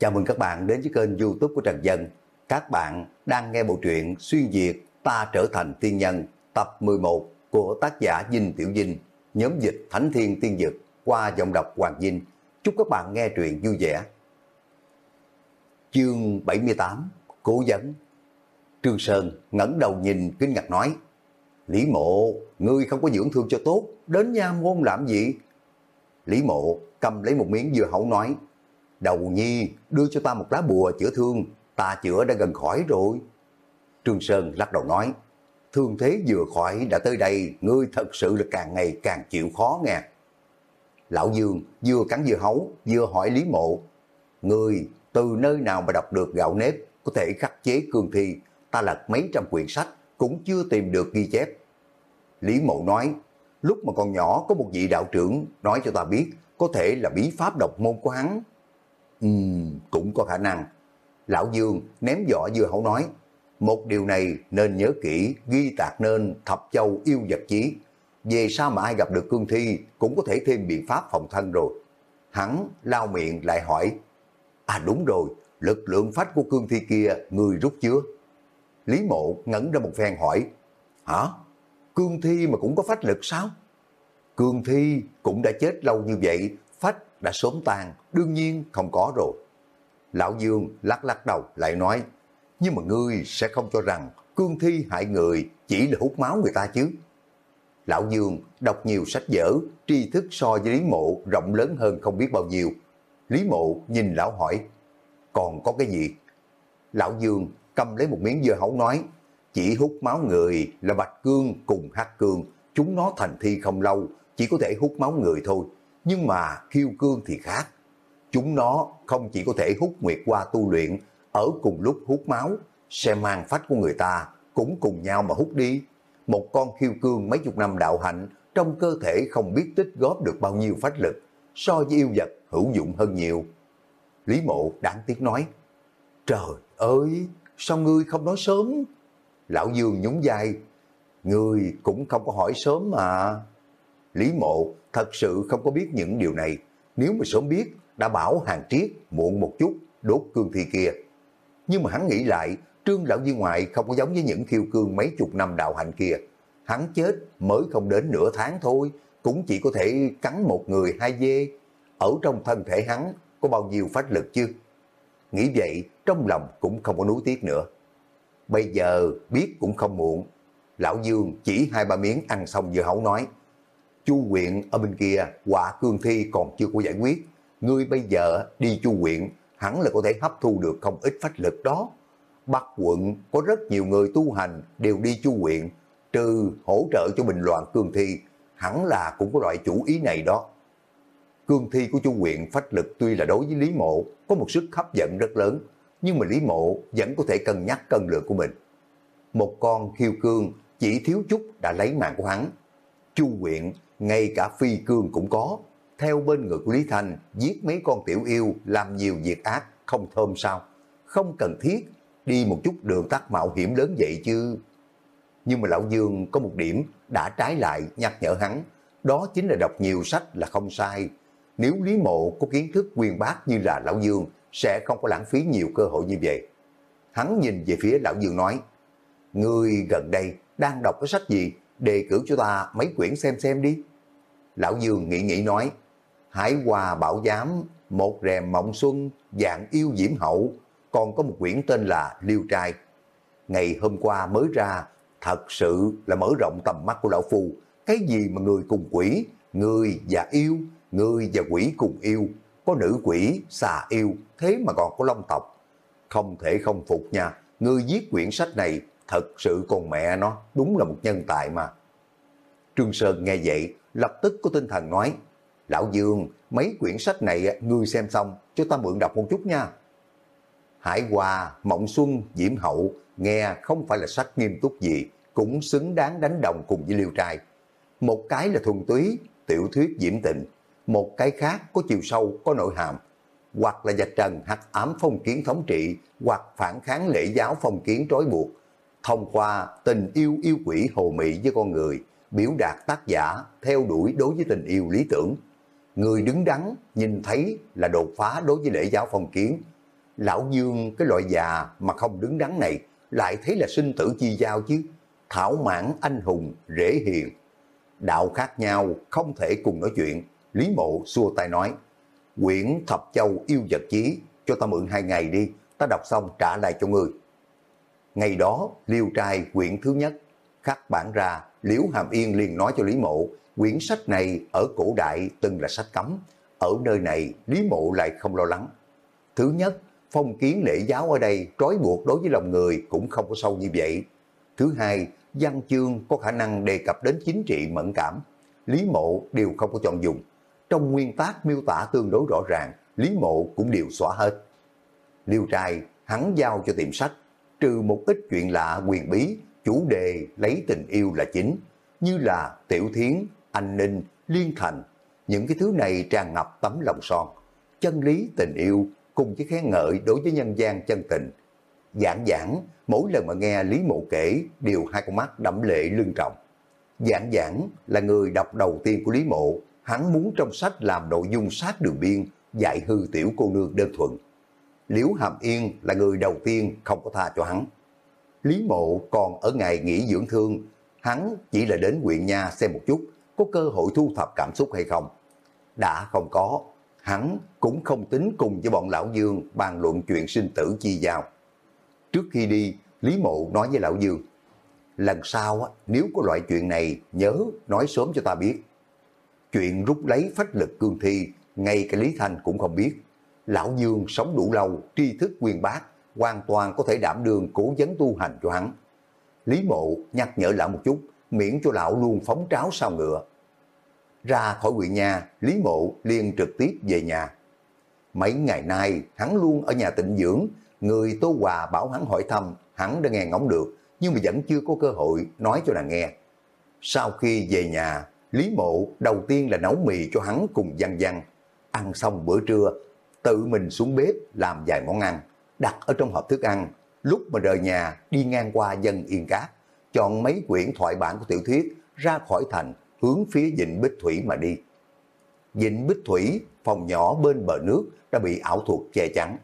Chào mừng các bạn đến với kênh youtube của Trần Dân. Các bạn đang nghe bộ truyện Xuyên Việt Ta Trở Thành Tiên Nhân tập 11 của tác giả Dinh Tiểu Dinh, nhóm dịch Thánh Thiên Tiên Dực qua giọng đọc Hoàng Dinh. Chúc các bạn nghe truyện vui vẻ. Chương 78 Cố vấn Trương Sơn ngẩng đầu nhìn kinh ngạc nói Lý mộ, ngươi không có dưỡng thương cho tốt, đến nha môn làm gì? Lý mộ cầm lấy một miếng dưa hấu nói Đầu nhi, đưa cho ta một lá bùa chữa thương, ta chữa đã gần khỏi rồi. Trương Sơn lắc đầu nói, thương thế vừa khỏi đã tới đây, ngươi thật sự là càng ngày càng chịu khó nghe. Lão Dương vừa cắn vừa hấu, vừa hỏi Lý Mộ, ngươi từ nơi nào mà đọc được gạo nếp có thể khắc chế cương thi, ta lật mấy trăm quyển sách cũng chưa tìm được ghi chép. Lý Mộ nói, lúc mà còn nhỏ có một vị đạo trưởng nói cho ta biết có thể là bí pháp độc môn của hắn. Ừ, cũng có khả năng. Lão Dương ném vỏ dưa hấu nói, một điều này nên nhớ kỹ, ghi tạc nên thập châu yêu vật chí. Về sao mà ai gặp được cương thi cũng có thể thêm biện pháp phòng thân rồi. Hắn lao miệng lại hỏi, à đúng rồi, lực lượng phách của cương thi kia người rút chưa? Lý mộ ngẩn ra một phen hỏi, hả? Cương thi mà cũng có phách lực sao? Cương thi cũng đã chết lâu như vậy, phách đã sớm tan, đương nhiên không có rồi. Lão Dương lắc lắc đầu lại nói, nhưng mà ngươi sẽ không cho rằng cương thi hại người chỉ là hút máu người ta chứ. Lão Dương đọc nhiều sách vở, tri thức so với Lý Mộ rộng lớn hơn không biết bao nhiêu. Lý Mộ nhìn lão hỏi, còn có cái gì? Lão Dương cầm lấy một miếng dưa hấu nói, chỉ hút máu người là Bạch Cương cùng Hắc Cương, chúng nó thành thi không lâu, chỉ có thể hút máu người thôi. Nhưng mà khiêu cương thì khác. Chúng nó không chỉ có thể hút nguyệt qua tu luyện, ở cùng lúc hút máu, xe mang phách của người ta, cũng cùng nhau mà hút đi. Một con khiêu cương mấy chục năm đạo hạnh, trong cơ thể không biết tích góp được bao nhiêu phách lực, so với yêu vật hữu dụng hơn nhiều. Lý mộ đáng tiếc nói, Trời ơi, sao ngươi không nói sớm? Lão Dương nhún vai, Ngươi cũng không có hỏi sớm mà. Lý mộ thật sự không có biết những điều này. Nếu mà sớm biết, đã bảo hàng triết muộn một chút đốt cương thi kia. Nhưng mà hắn nghĩ lại, trương lão viên ngoại không có giống với những thiêu cương mấy chục năm đạo hành kia. Hắn chết mới không đến nửa tháng thôi, cũng chỉ có thể cắn một người hai dê. Ở trong thân thể hắn có bao nhiêu phát lực chứ? Nghĩ vậy, trong lòng cũng không có nuối tiếc nữa. Bây giờ biết cũng không muộn. Lão Dương chỉ hai ba miếng ăn xong vừa hấu nói. Chu huyện ở bên kia, quả cương thi còn chưa có giải quyết. Ngươi bây giờ đi chu huyện, hẳn là có thể hấp thu được không ít phách lực đó. Bắc quận có rất nhiều người tu hành đều đi chu huyện, trừ hỗ trợ cho bình loạn cương thi, hẳn là cũng có loại chủ ý này đó. Cương thi của chu huyện phách lực tuy là đối với Lý Mộ có một sức hấp dẫn rất lớn, nhưng mà Lý Mộ vẫn có thể cân nhắc cân lượng của mình. Một con khiêu cương chỉ thiếu chút đã lấy mạng của hắn. Chu huyện, ngay cả phi cương cũng có. Theo bên người của Lý Thành, giết mấy con tiểu yêu làm nhiều việc ác, không thơm sao. Không cần thiết, đi một chút đường tắt mạo hiểm lớn vậy chứ. Nhưng mà Lão Dương có một điểm đã trái lại nhắc nhở hắn, đó chính là đọc nhiều sách là không sai. Nếu Lý Mộ có kiến thức quyền bác như là Lão Dương, sẽ không có lãng phí nhiều cơ hội như vậy. Hắn nhìn về phía Lão Dương nói, Ngươi gần đây đang đọc cái sách gì, đề cử cho ta mấy quyển xem xem đi. Lão Dương nghĩ nghĩ nói, Hải Hòa Bảo Giám, một rèm mộng xuân, dạng yêu diễm hậu, còn có một quyển tên là Liêu Trai. Ngày hôm qua mới ra, thật sự là mở rộng tầm mắt của Lão Phu. Cái gì mà người cùng quỷ, người và yêu, người và quỷ cùng yêu, có nữ quỷ, xà yêu, thế mà còn có long tộc. Không thể không phục nha, người viết quyển sách này thật sự còn mẹ nó đúng là một nhân tài mà. Trương Sơn nghe vậy, lập tức có tinh thần nói, Lão Dương, mấy quyển sách này ngươi xem xong, cho ta mượn đọc một chút nha. Hải Hòa, Mộng Xuân, Diễm Hậu, nghe không phải là sách nghiêm túc gì, cũng xứng đáng đánh đồng cùng với Liêu Trai. Một cái là thuần túy, tiểu thuyết diễm tình, một cái khác có chiều sâu, có nội hàm, hoặc là dạch trần hắc ám phong kiến thống trị, hoặc phản kháng lễ giáo phong kiến trói buộc, thông qua tình yêu yêu quỷ hồ mị với con người, biểu đạt tác giả theo đuổi đối với tình yêu lý tưởng. Người đứng đắn nhìn thấy là đột phá đối với lễ giáo phong kiến. Lão Dương cái loại già mà không đứng đắn này lại thấy là sinh tử chi giao chứ. Thảo mãn anh hùng, rễ hiền. Đạo khác nhau, không thể cùng nói chuyện. Lý mộ xua tay nói, quyển thập châu yêu vật chí, cho ta mượn hai ngày đi, ta đọc xong trả lại cho người. Ngày đó, liêu trai quyển thứ nhất, khắc bản ra, Liễu Hàm Yên liền nói cho Lý Mộ, quyển sách này ở cổ đại từng là sách cấm, ở nơi này Lý Mộ lại không lo lắng. Thứ nhất, phong kiến lễ giáo ở đây trói buộc đối với lòng người cũng không có sâu như vậy. Thứ hai, văn chương có khả năng đề cập đến chính trị mẫn cảm. Lý Mộ đều không có chọn dùng. Trong nguyên tác miêu tả tương đối rõ ràng, Lý Mộ cũng đều xóa hết. Liêu trai, hắn giao cho tiệm sách, trừ một ít chuyện lạ quyền bí, chủ đề lấy tình yêu là chính, như là tiểu thiến, anh ninh, liên thành. Những cái thứ này tràn ngập tấm lòng son. Chân lý tình yêu cùng với khen ngợi đối với nhân gian chân tình. Giảng giảng, mỗi lần mà nghe Lý Mộ kể, đều hai con mắt đẫm lệ lưng trọng. Giảng giảng là người đọc đầu tiên của Lý Mộ, hắn muốn trong sách làm nội dung sát đường biên, dạy hư tiểu cô nương đơn thuần. Liễu Hàm Yên là người đầu tiên không có tha cho hắn. Lý Mộ còn ở ngày nghỉ dưỡng thương, hắn chỉ là đến huyện nha xem một chút, có cơ hội thu thập cảm xúc hay không. Đã không có, hắn cũng không tính cùng với bọn Lão Dương bàn luận chuyện sinh tử chi giao. Trước khi đi, Lý Mộ nói với Lão Dương, lần sau nếu có loại chuyện này nhớ nói sớm cho ta biết. Chuyện rút lấy phách lực cương thi, ngay cả Lý Thanh cũng không biết. Lão Dương sống đủ lâu, tri thức quyền bác, hoàn toàn có thể đảm đường cố vấn tu hành cho hắn. Lý Mộ nhắc nhở lão một chút, miễn cho lão luôn phóng tráo sao ngựa. Ra khỏi huyện nhà, Lý Mộ liền trực tiếp về nhà. Mấy ngày nay, hắn luôn ở nhà tịnh dưỡng, người Tô Hòa bảo hắn hỏi thăm, hắn đã nghe ngóng được, nhưng mà vẫn chưa có cơ hội nói cho nàng nghe. Sau khi về nhà, Lý Mộ đầu tiên là nấu mì cho hắn cùng Văn Văn. Ăn xong bữa trưa, tự mình xuống bếp làm vài món ăn, đặt ở trong hộp thức ăn. Lúc mà rời nhà, đi ngang qua dân Yên Cát, chọn mấy quyển thoại bản của tiểu thuyết ra khỏi thành, hướng phía Vịnh Bích Thủy mà đi. Vịnh Bích Thủy, phòng nhỏ bên bờ nước đã bị ảo thuật che chắn.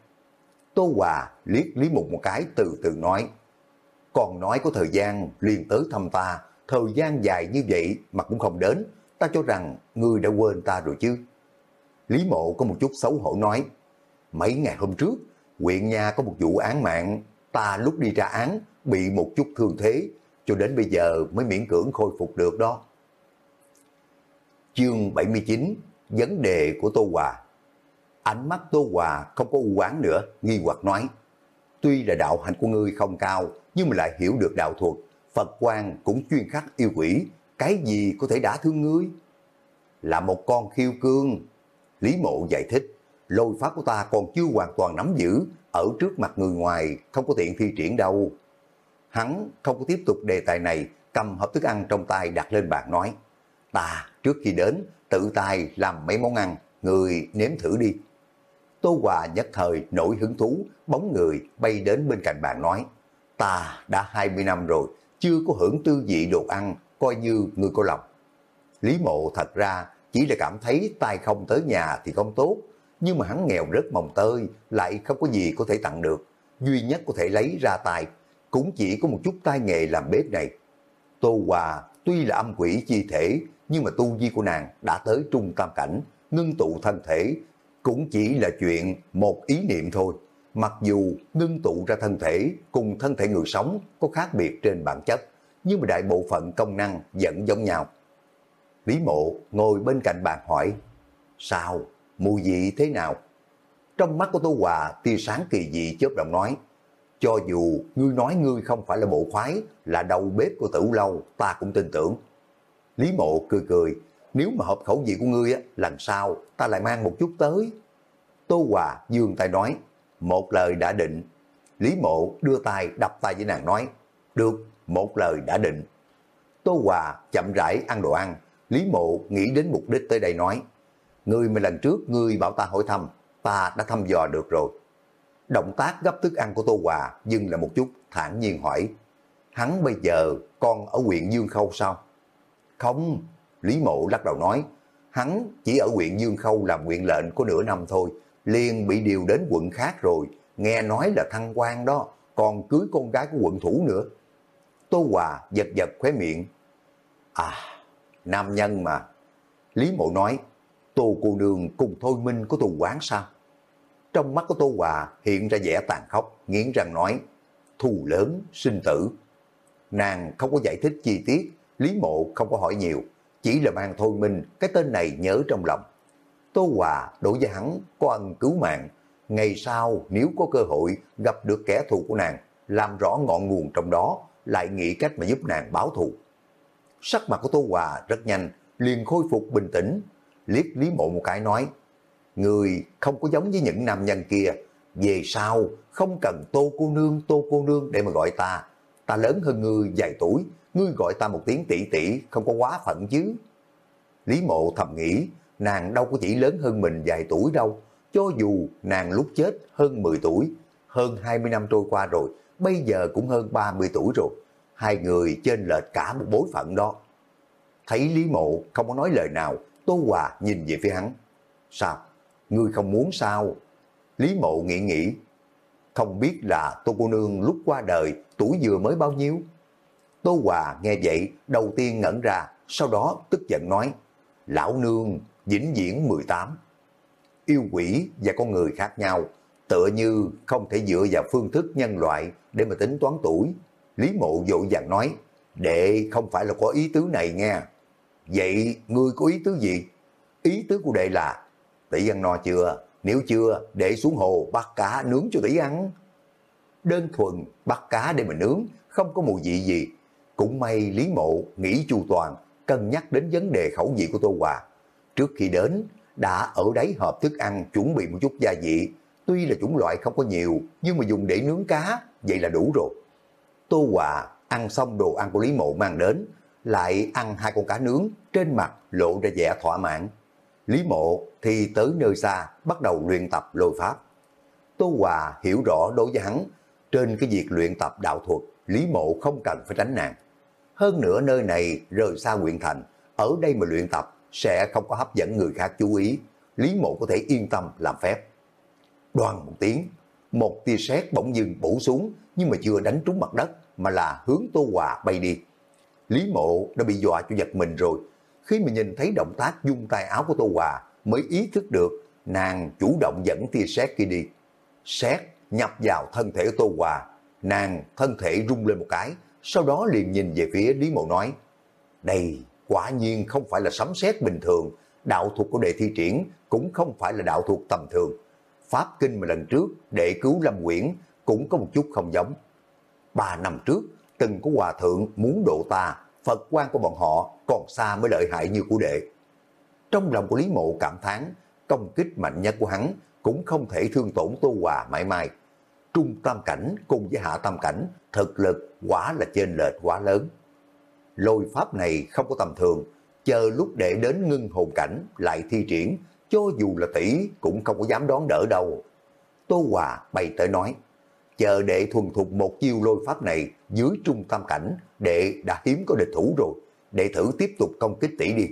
Tô Hòa liếc Lý Mục một cái từ từ nói, còn nói có thời gian liền tới thăm ta, thời gian dài như vậy mà cũng không đến, ta cho rằng ngươi đã quên ta rồi chứ. Lý Mộ có một chút xấu hổ nói, mấy ngày hôm trước, huyện nhà có một vụ án mạng, ta lúc đi ra án bị một chút thương thế, cho đến bây giờ mới miễn cưỡng khôi phục được đó. Chương 79 Vấn đề của Tô Hòa Ánh mắt Tô Hòa không có u quán nữa, nghi hoặc nói Tuy là đạo hạnh của ngươi không cao, nhưng mà lại hiểu được đạo thuật, Phật quan cũng chuyên khắc yêu quỷ, cái gì có thể đả thương ngươi? Là một con khiêu cương. Lý mộ giải thích, lôi pháp của ta còn chưa hoàn toàn nắm giữ, ở trước mặt người ngoài không có tiện thi triển đâu. Hắn không có tiếp tục đề tài này, cầm hộp thức ăn trong tay đặt lên bàn nói, ta trước khi đến tự tay làm mấy món ăn, người nếm thử đi. Tô Hòa nhất thời nổi hứng thú, bóng người bay đến bên cạnh bàn nói, ta đã 20 năm rồi, chưa có hưởng tư vị đồ ăn, coi như người có lòng. Lý mộ thật ra chỉ là cảm thấy tay không tới nhà thì không tốt, nhưng mà hắn nghèo rất mồng tơi, lại không có gì có thể tặng được. Duy nhất có thể lấy ra tài, cũng chỉ có một chút tay nghề làm bếp này. Tô Hòa tuy là âm quỷ chi thể, nhưng mà tu vi của nàng đã tới trung tam cảnh, ngưng tụ thân thể, cũng chỉ là chuyện một ý niệm thôi. Mặc dù ngưng tụ ra thân thể cùng thân thể người sống có khác biệt trên bản chất, nhưng mà đại bộ phận công năng vẫn giống nhau. Lý mộ ngồi bên cạnh bàn hỏi, sao, mùi vị thế nào? Trong mắt của Tô Hòa tia sáng kỳ dị chớp động nói, cho dù ngươi nói ngươi không phải là bộ khoái, là đầu bếp của tử lâu, ta cũng tin tưởng. Lý mộ cười cười, nếu mà hợp khẩu vị của ngươi á, lần sau ta lại mang một chút tới. Tô Hòa dương tay nói, một lời đã định. Lý mộ đưa tay đập tay với nàng nói, được, một lời đã định. Tô Hòa chậm rãi ăn đồ ăn, Lý mộ nghĩ đến mục đích tới đây nói, người mà lần trước ngươi bảo ta hỏi thăm, ta đã thăm dò được rồi. Động tác gấp thức ăn của Tô Hòa dừng lại một chút, thản nhiên hỏi, hắn bây giờ còn ở huyện Dương Khâu sao? Không, Lý Mộ lắc đầu nói, hắn chỉ ở huyện Dương Khâu làm huyện lệnh có nửa năm thôi, liền bị điều đến quận khác rồi, nghe nói là thăng quan đó, còn cưới con gái của quận thủ nữa. Tô Hòa giật giật khóe miệng. À, nam nhân mà. Lý Mộ nói, Tô cô nương cùng Thôi Minh của tù quán sao? Trong mắt của Tô Hòa hiện ra vẻ tàn khốc, nghiến răng nói, thù lớn, sinh tử. Nàng không có giải thích chi tiết, Lý Mộ không có hỏi nhiều, chỉ là mang Thôi Minh cái tên này nhớ trong lòng. Tô Hòa đối với hắn có ân cứu mạng, ngày sau nếu có cơ hội gặp được kẻ thù của nàng, làm rõ ngọn nguồn trong đó, lại nghĩ cách mà giúp nàng báo thù. Sắc mặt của Tô Hòa rất nhanh, liền khôi phục bình tĩnh, liếc Lý Mộ một cái nói, Người không có giống với những nam nhân kia, về sau không cần tô cô nương, tô cô nương để mà gọi ta. Ta lớn hơn ngươi vài tuổi, ngươi gọi ta một tiếng tỷ tỷ không có quá phận chứ. Lý mộ thầm nghĩ, nàng đâu có chỉ lớn hơn mình vài tuổi đâu, cho dù nàng lúc chết hơn 10 tuổi, hơn 20 năm trôi qua rồi, bây giờ cũng hơn 30 tuổi rồi. Hai người trên lệch cả một bối phận đó. Thấy Lý Mộ không có nói lời nào, Tô Hòa nhìn về phía hắn. Sao? Ngươi không muốn sao? Lý Mộ nghĩ nghĩ. Không biết là Tô Cô Nương lúc qua đời tuổi vừa mới bao nhiêu? Tô Hòa nghe vậy đầu tiên ngẩn ra, sau đó tức giận nói. Lão Nương vĩnh viễn 18. Yêu quỷ và con người khác nhau, tựa như không thể dựa vào phương thức nhân loại để mà tính toán tuổi. Lý Mộ dội vàng nói, đệ không phải là có ý tứ này nghe. Vậy ngươi có ý tứ gì? Ý tứ của đệ là, tỷ ăn no chưa? Nếu chưa, để xuống hồ bắt cá nướng cho tỷ ăn. Đơn thuần bắt cá để mà nướng, không có mùi vị gì. Cũng may Lý Mộ nghĩ chu toàn, cân nhắc đến vấn đề khẩu vị của Tô Hòa. Trước khi đến, đã ở đáy hộp thức ăn chuẩn bị một chút gia vị. Tuy là chủng loại không có nhiều, nhưng mà dùng để nướng cá, vậy là đủ rồi. Tô Hòa ăn xong đồ ăn của Lý Mộ mang đến, lại ăn hai con cá nướng, trên mặt lộ ra vẻ thỏa mãn. Lý Mộ thì tới nơi xa bắt đầu luyện tập lôi pháp. Tô Hòa hiểu rõ đối với hắn, trên cái việc luyện tập đạo thuật, Lý Mộ không cần phải tránh nàng. Hơn nữa nơi này rời xa huyện thành, ở đây mà luyện tập sẽ không có hấp dẫn người khác chú ý, Lý Mộ có thể yên tâm làm phép. Đoàn một tiếng, một tia sét bỗng dừng bổ xuống nhưng mà chưa đánh trúng mặt đất mà là hướng Tô Hòa bay đi. Lý Mộ đã bị dọa cho giật mình rồi, khi mà nhìn thấy động tác dung tay áo của Tô Hòa mới ý thức được nàng chủ động dẫn tia sét kia đi. Sét nhập vào thân thể Tô Hòa, nàng thân thể rung lên một cái, sau đó liền nhìn về phía Lý Mộ nói, đây quả nhiên không phải là sấm sét bình thường, đạo thuật của đệ thi triển cũng không phải là đạo thuật tầm thường. Pháp kinh mà lần trước đệ cứu Lâm Quyển cũng có một chút không giống. Ba năm trước, từng có hòa thượng muốn độ ta, Phật quan của bọn họ còn xa mới lợi hại như của đệ. Trong lòng của Lý Mộ cảm thán, công kích mạnh nhất của hắn cũng không thể thương tổn Tô Hòa mãi mãi. Trung tam cảnh cùng với hạ tam cảnh, thực lực quả là trên lệch quá lớn. Lôi pháp này không có tầm thường, chờ lúc để đến ngưng hồn cảnh lại thi triển, cho dù là tỷ cũng không có dám đón đỡ đâu. Tô Hòa bày tới nói, chờ đệ thuần thục một chiêu lôi pháp này dưới trung tam cảnh, đệ đã hiếm có địch thủ rồi, đệ thử tiếp tục công kích tỷ đi.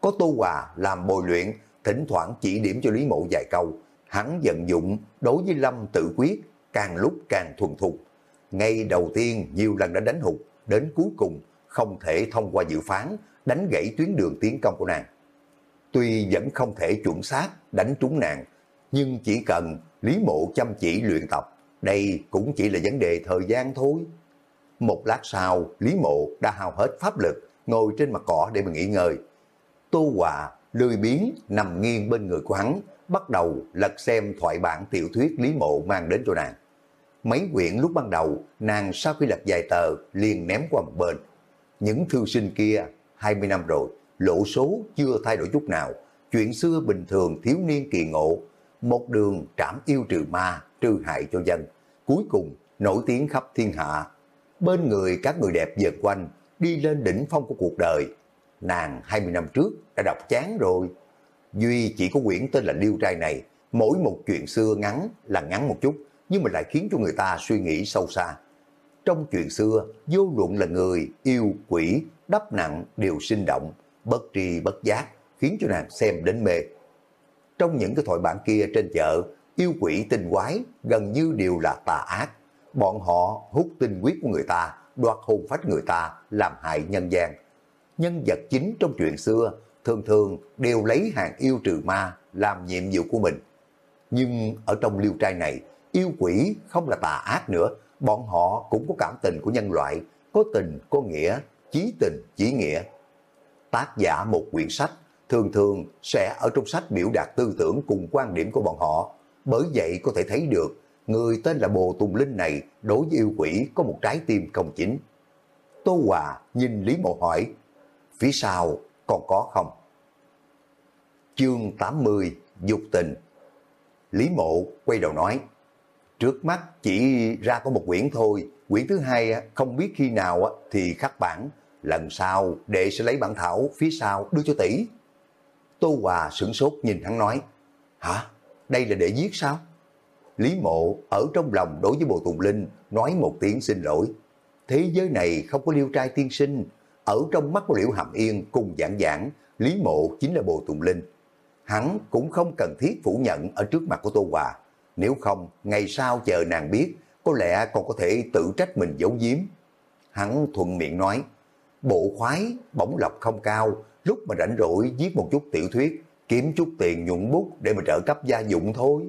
Có Tô Hòa làm bồi luyện, thỉnh thoảng chỉ điểm cho Lý Mộ vài câu, hắn vận dụng đối với Lâm tự quyết, càng lúc càng thuần thục. Ngay đầu tiên nhiều lần đã đánh hụt, đến cuối cùng không thể thông qua dự phán, đánh gãy tuyến đường tiến công của nàng. Tuy vẫn không thể chuẩn xác đánh trúng nàng, nhưng chỉ cần Lý Mộ chăm chỉ luyện tập, đây cũng chỉ là vấn đề thời gian thôi. Một lát sau, Lý Mộ đã hao hết pháp lực, ngồi trên mặt cỏ để mà nghỉ ngơi. Tô Hòa lười biến nằm nghiêng bên người của hắn, bắt đầu lật xem thoại bản tiểu thuyết Lý Mộ mang đến cho nàng. Mấy quyển lúc ban đầu, nàng sau khi lật vài tờ liền ném qua một bên. Những thư sinh kia, 20 năm rồi, lộ số chưa thay đổi chút nào. Chuyện xưa bình thường thiếu niên kỳ ngộ, một đường trảm yêu trừ ma, trừ hại cho dân. Cuối cùng, nổi tiếng khắp thiên hạ. Bên người các người đẹp dần quanh, đi lên đỉnh phong của cuộc đời. Nàng 20 năm trước đã đọc chán rồi. Duy chỉ có quyển tên là Liêu Trai này, mỗi một chuyện xưa ngắn là ngắn một chút, nhưng mà lại khiến cho người ta suy nghĩ sâu xa. Trong chuyện xưa, vô luận là người, yêu, quỷ, đắp nặng đều sinh động, bất tri bất giác, khiến cho nàng xem đến mê. Trong những cái thoại bản kia trên chợ, yêu quỷ tinh quái gần như đều là tà ác. Bọn họ hút tinh huyết của người ta, đoạt hồn phách người ta, làm hại nhân gian. Nhân vật chính trong chuyện xưa thường thường đều lấy hàng yêu trừ ma làm nhiệm vụ của mình. Nhưng ở trong liêu trai này, yêu quỷ không là tà ác nữa, bọn họ cũng có cảm tình của nhân loại, có tình, có nghĩa, chí tình, chí nghĩa. Tác giả một quyển sách thường thường sẽ ở trong sách biểu đạt tư tưởng cùng quan điểm của bọn họ. Bởi vậy có thể thấy được người tên là Bồ Tùng Linh này đối với yêu quỷ có một trái tim công chính. Tô Hòa nhìn Lý Mộ hỏi, phía sau còn có không? Chương 80 Dục tình Lý Mộ quay đầu nói, trước mắt chỉ ra có một quyển thôi, quyển thứ hai không biết khi nào thì khắc bản, lần sau đệ sẽ lấy bản thảo phía sau đưa cho tỷ. Tô Hòa sửng sốt nhìn hắn nói, hả, đây là để giết sao? Lý Mộ ở trong lòng đối với Bồ Tùng Linh nói một tiếng xin lỗi. Thế giới này không có liêu trai tiên sinh, ở trong mắt của Liễu Hàm Yên cùng giảng giảng, Lý Mộ chính là Bồ Tùng Linh. Hắn cũng không cần thiết phủ nhận ở trước mặt của Tô Hòa. Nếu không, ngày sau chờ nàng biết, có lẽ còn có thể tự trách mình giấu giếm. Hắn thuận miệng nói, bộ khoái, bỗng lộc không cao, lúc mà rảnh rỗi viết một chút tiểu thuyết, kiếm chút tiền nhuận bút để mà trợ cấp gia dụng thôi.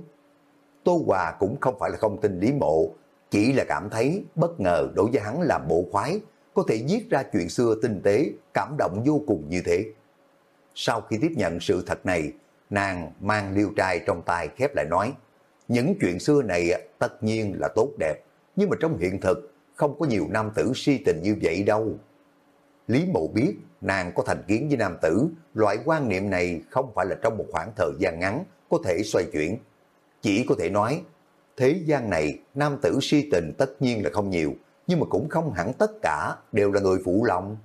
Tô Hòa cũng không phải là không tin Lý Mộ, chỉ là cảm thấy bất ngờ đối với hắn làm bộ khoái, có thể viết ra chuyện xưa tinh tế, cảm động vô cùng như thế. Sau khi tiếp nhận sự thật này, nàng mang liêu trai trong tay khép lại nói, những chuyện xưa này tất nhiên là tốt đẹp, nhưng mà trong hiện thực không có nhiều nam tử si tình như vậy đâu. Lý Mộ biết nàng có thành kiến với nam tử, loại quan niệm này không phải là trong một khoảng thời gian ngắn có thể xoay chuyển. Chỉ có thể nói, thế gian này nam tử si tình tất nhiên là không nhiều, nhưng mà cũng không hẳn tất cả đều là người phụ lòng.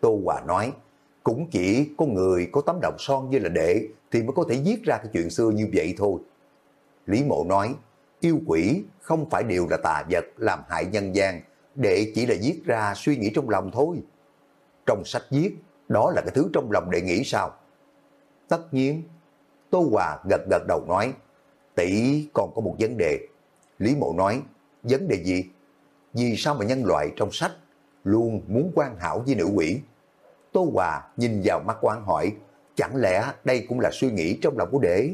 Tô Hòa nói, cũng chỉ có người có tấm đồng son như là đệ thì mới có thể viết ra cái chuyện xưa như vậy thôi. Lý Mộ nói, yêu quỷ không phải đều là tà vật làm hại nhân gian, đệ chỉ là viết ra suy nghĩ trong lòng thôi. Trong sách viết, đó là cái thứ trong lòng đệ nghĩ sao? Tất nhiên, Tô Hòa gật gật đầu nói, tỷ còn có một vấn đề. Lý Mộ nói, vấn đề gì? Vì sao mà nhân loại trong sách luôn muốn quan hảo với nữ quỷ? Tô Hòa nhìn vào mắt quan hỏi, chẳng lẽ đây cũng là suy nghĩ trong lòng của đệ?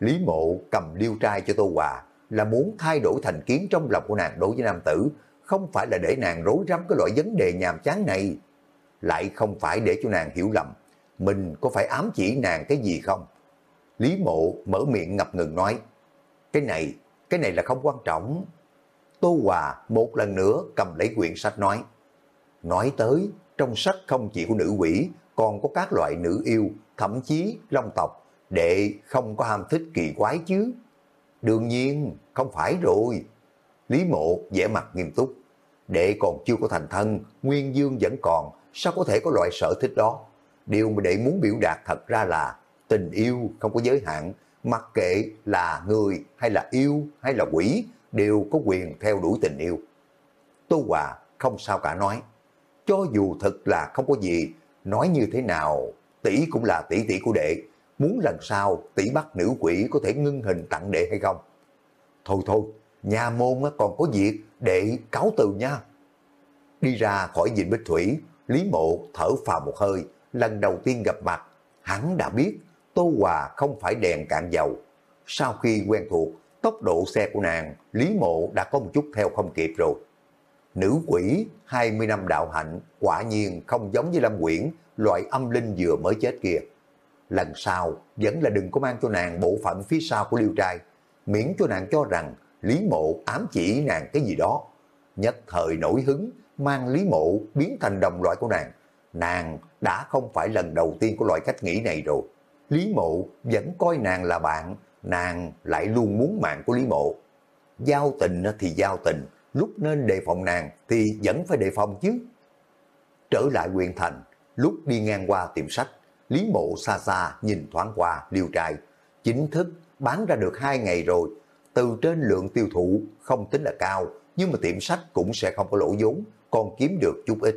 Lý Mộ cầm liêu trai cho Tô Hòa là muốn thay đổi thành kiến trong lòng của nàng đối với nam tử, không phải là để nàng rối rắm cái loại vấn đề nhàm chán này. Lại không phải để cho nàng hiểu lầm, mình có phải ám chỉ nàng cái gì không? Lý Mộ mở miệng ngập ngừng nói, cái này, cái này là không quan trọng. Tô Hòa một lần nữa cầm lấy quyển sách nói, nói tới trong sách không chỉ của nữ quỷ, còn có các loại nữ yêu, thậm chí long tộc, đệ không có ham thích kỳ quái chứ. Đương nhiên, không phải rồi. Lý mộ vẻ mặt nghiêm túc. Đệ còn chưa có thành thân, nguyên dương vẫn còn, sao có thể có loại sở thích đó? Điều mà đệ muốn biểu đạt thật ra là tình yêu không có giới hạn, mặc kệ là người hay là yêu hay là quỷ, đều có quyền theo đuổi tình yêu. Tô Hòa không sao cả nói, cho dù thật là không có gì, nói như thế nào, tỷ cũng là tỷ tỷ của đệ, muốn lần sau tỷ bắt nữ quỷ có thể ngưng hình tặng đệ hay không? Thôi thôi, nhà môn còn có việc, đệ cáo từ nha. Đi ra khỏi dịnh bích thủy, Lý Mộ thở phào một hơi, lần đầu tiên gặp mặt, hắn đã biết Tô Hòa không phải đèn cạn dầu. Sau khi quen thuộc, tốc độ xe của nàng, Lý Mộ đã có một chút theo không kịp rồi. Nữ quỷ 20 năm đạo hạnh quả nhiên không giống với Lâm Quyển, loại âm linh vừa mới chết kia. Lần sau vẫn là đừng có mang cho nàng bộ phận phía sau của liêu trai, miễn cho nàng cho rằng Lý Mộ ám chỉ nàng cái gì đó. Nhất thời nổi hứng, mang Lý Mộ biến thành đồng loại của nàng. Nàng đã không phải lần đầu tiên của loại cách nghĩ này rồi. Lý Mộ vẫn coi nàng là bạn, nàng lại luôn muốn mạng của Lý Mộ. Giao tình thì giao tình, lúc nên đề phòng nàng thì vẫn phải đề phòng chứ. Trở lại quyền thành, lúc đi ngang qua tiệm sách, Lý Mộ xa xa nhìn thoáng qua liều trai, chính thức bán ra được hai ngày rồi, từ trên lượng tiêu thụ không tính là cao, nhưng mà tiệm sách cũng sẽ không có lỗ vốn, còn kiếm được chút ít.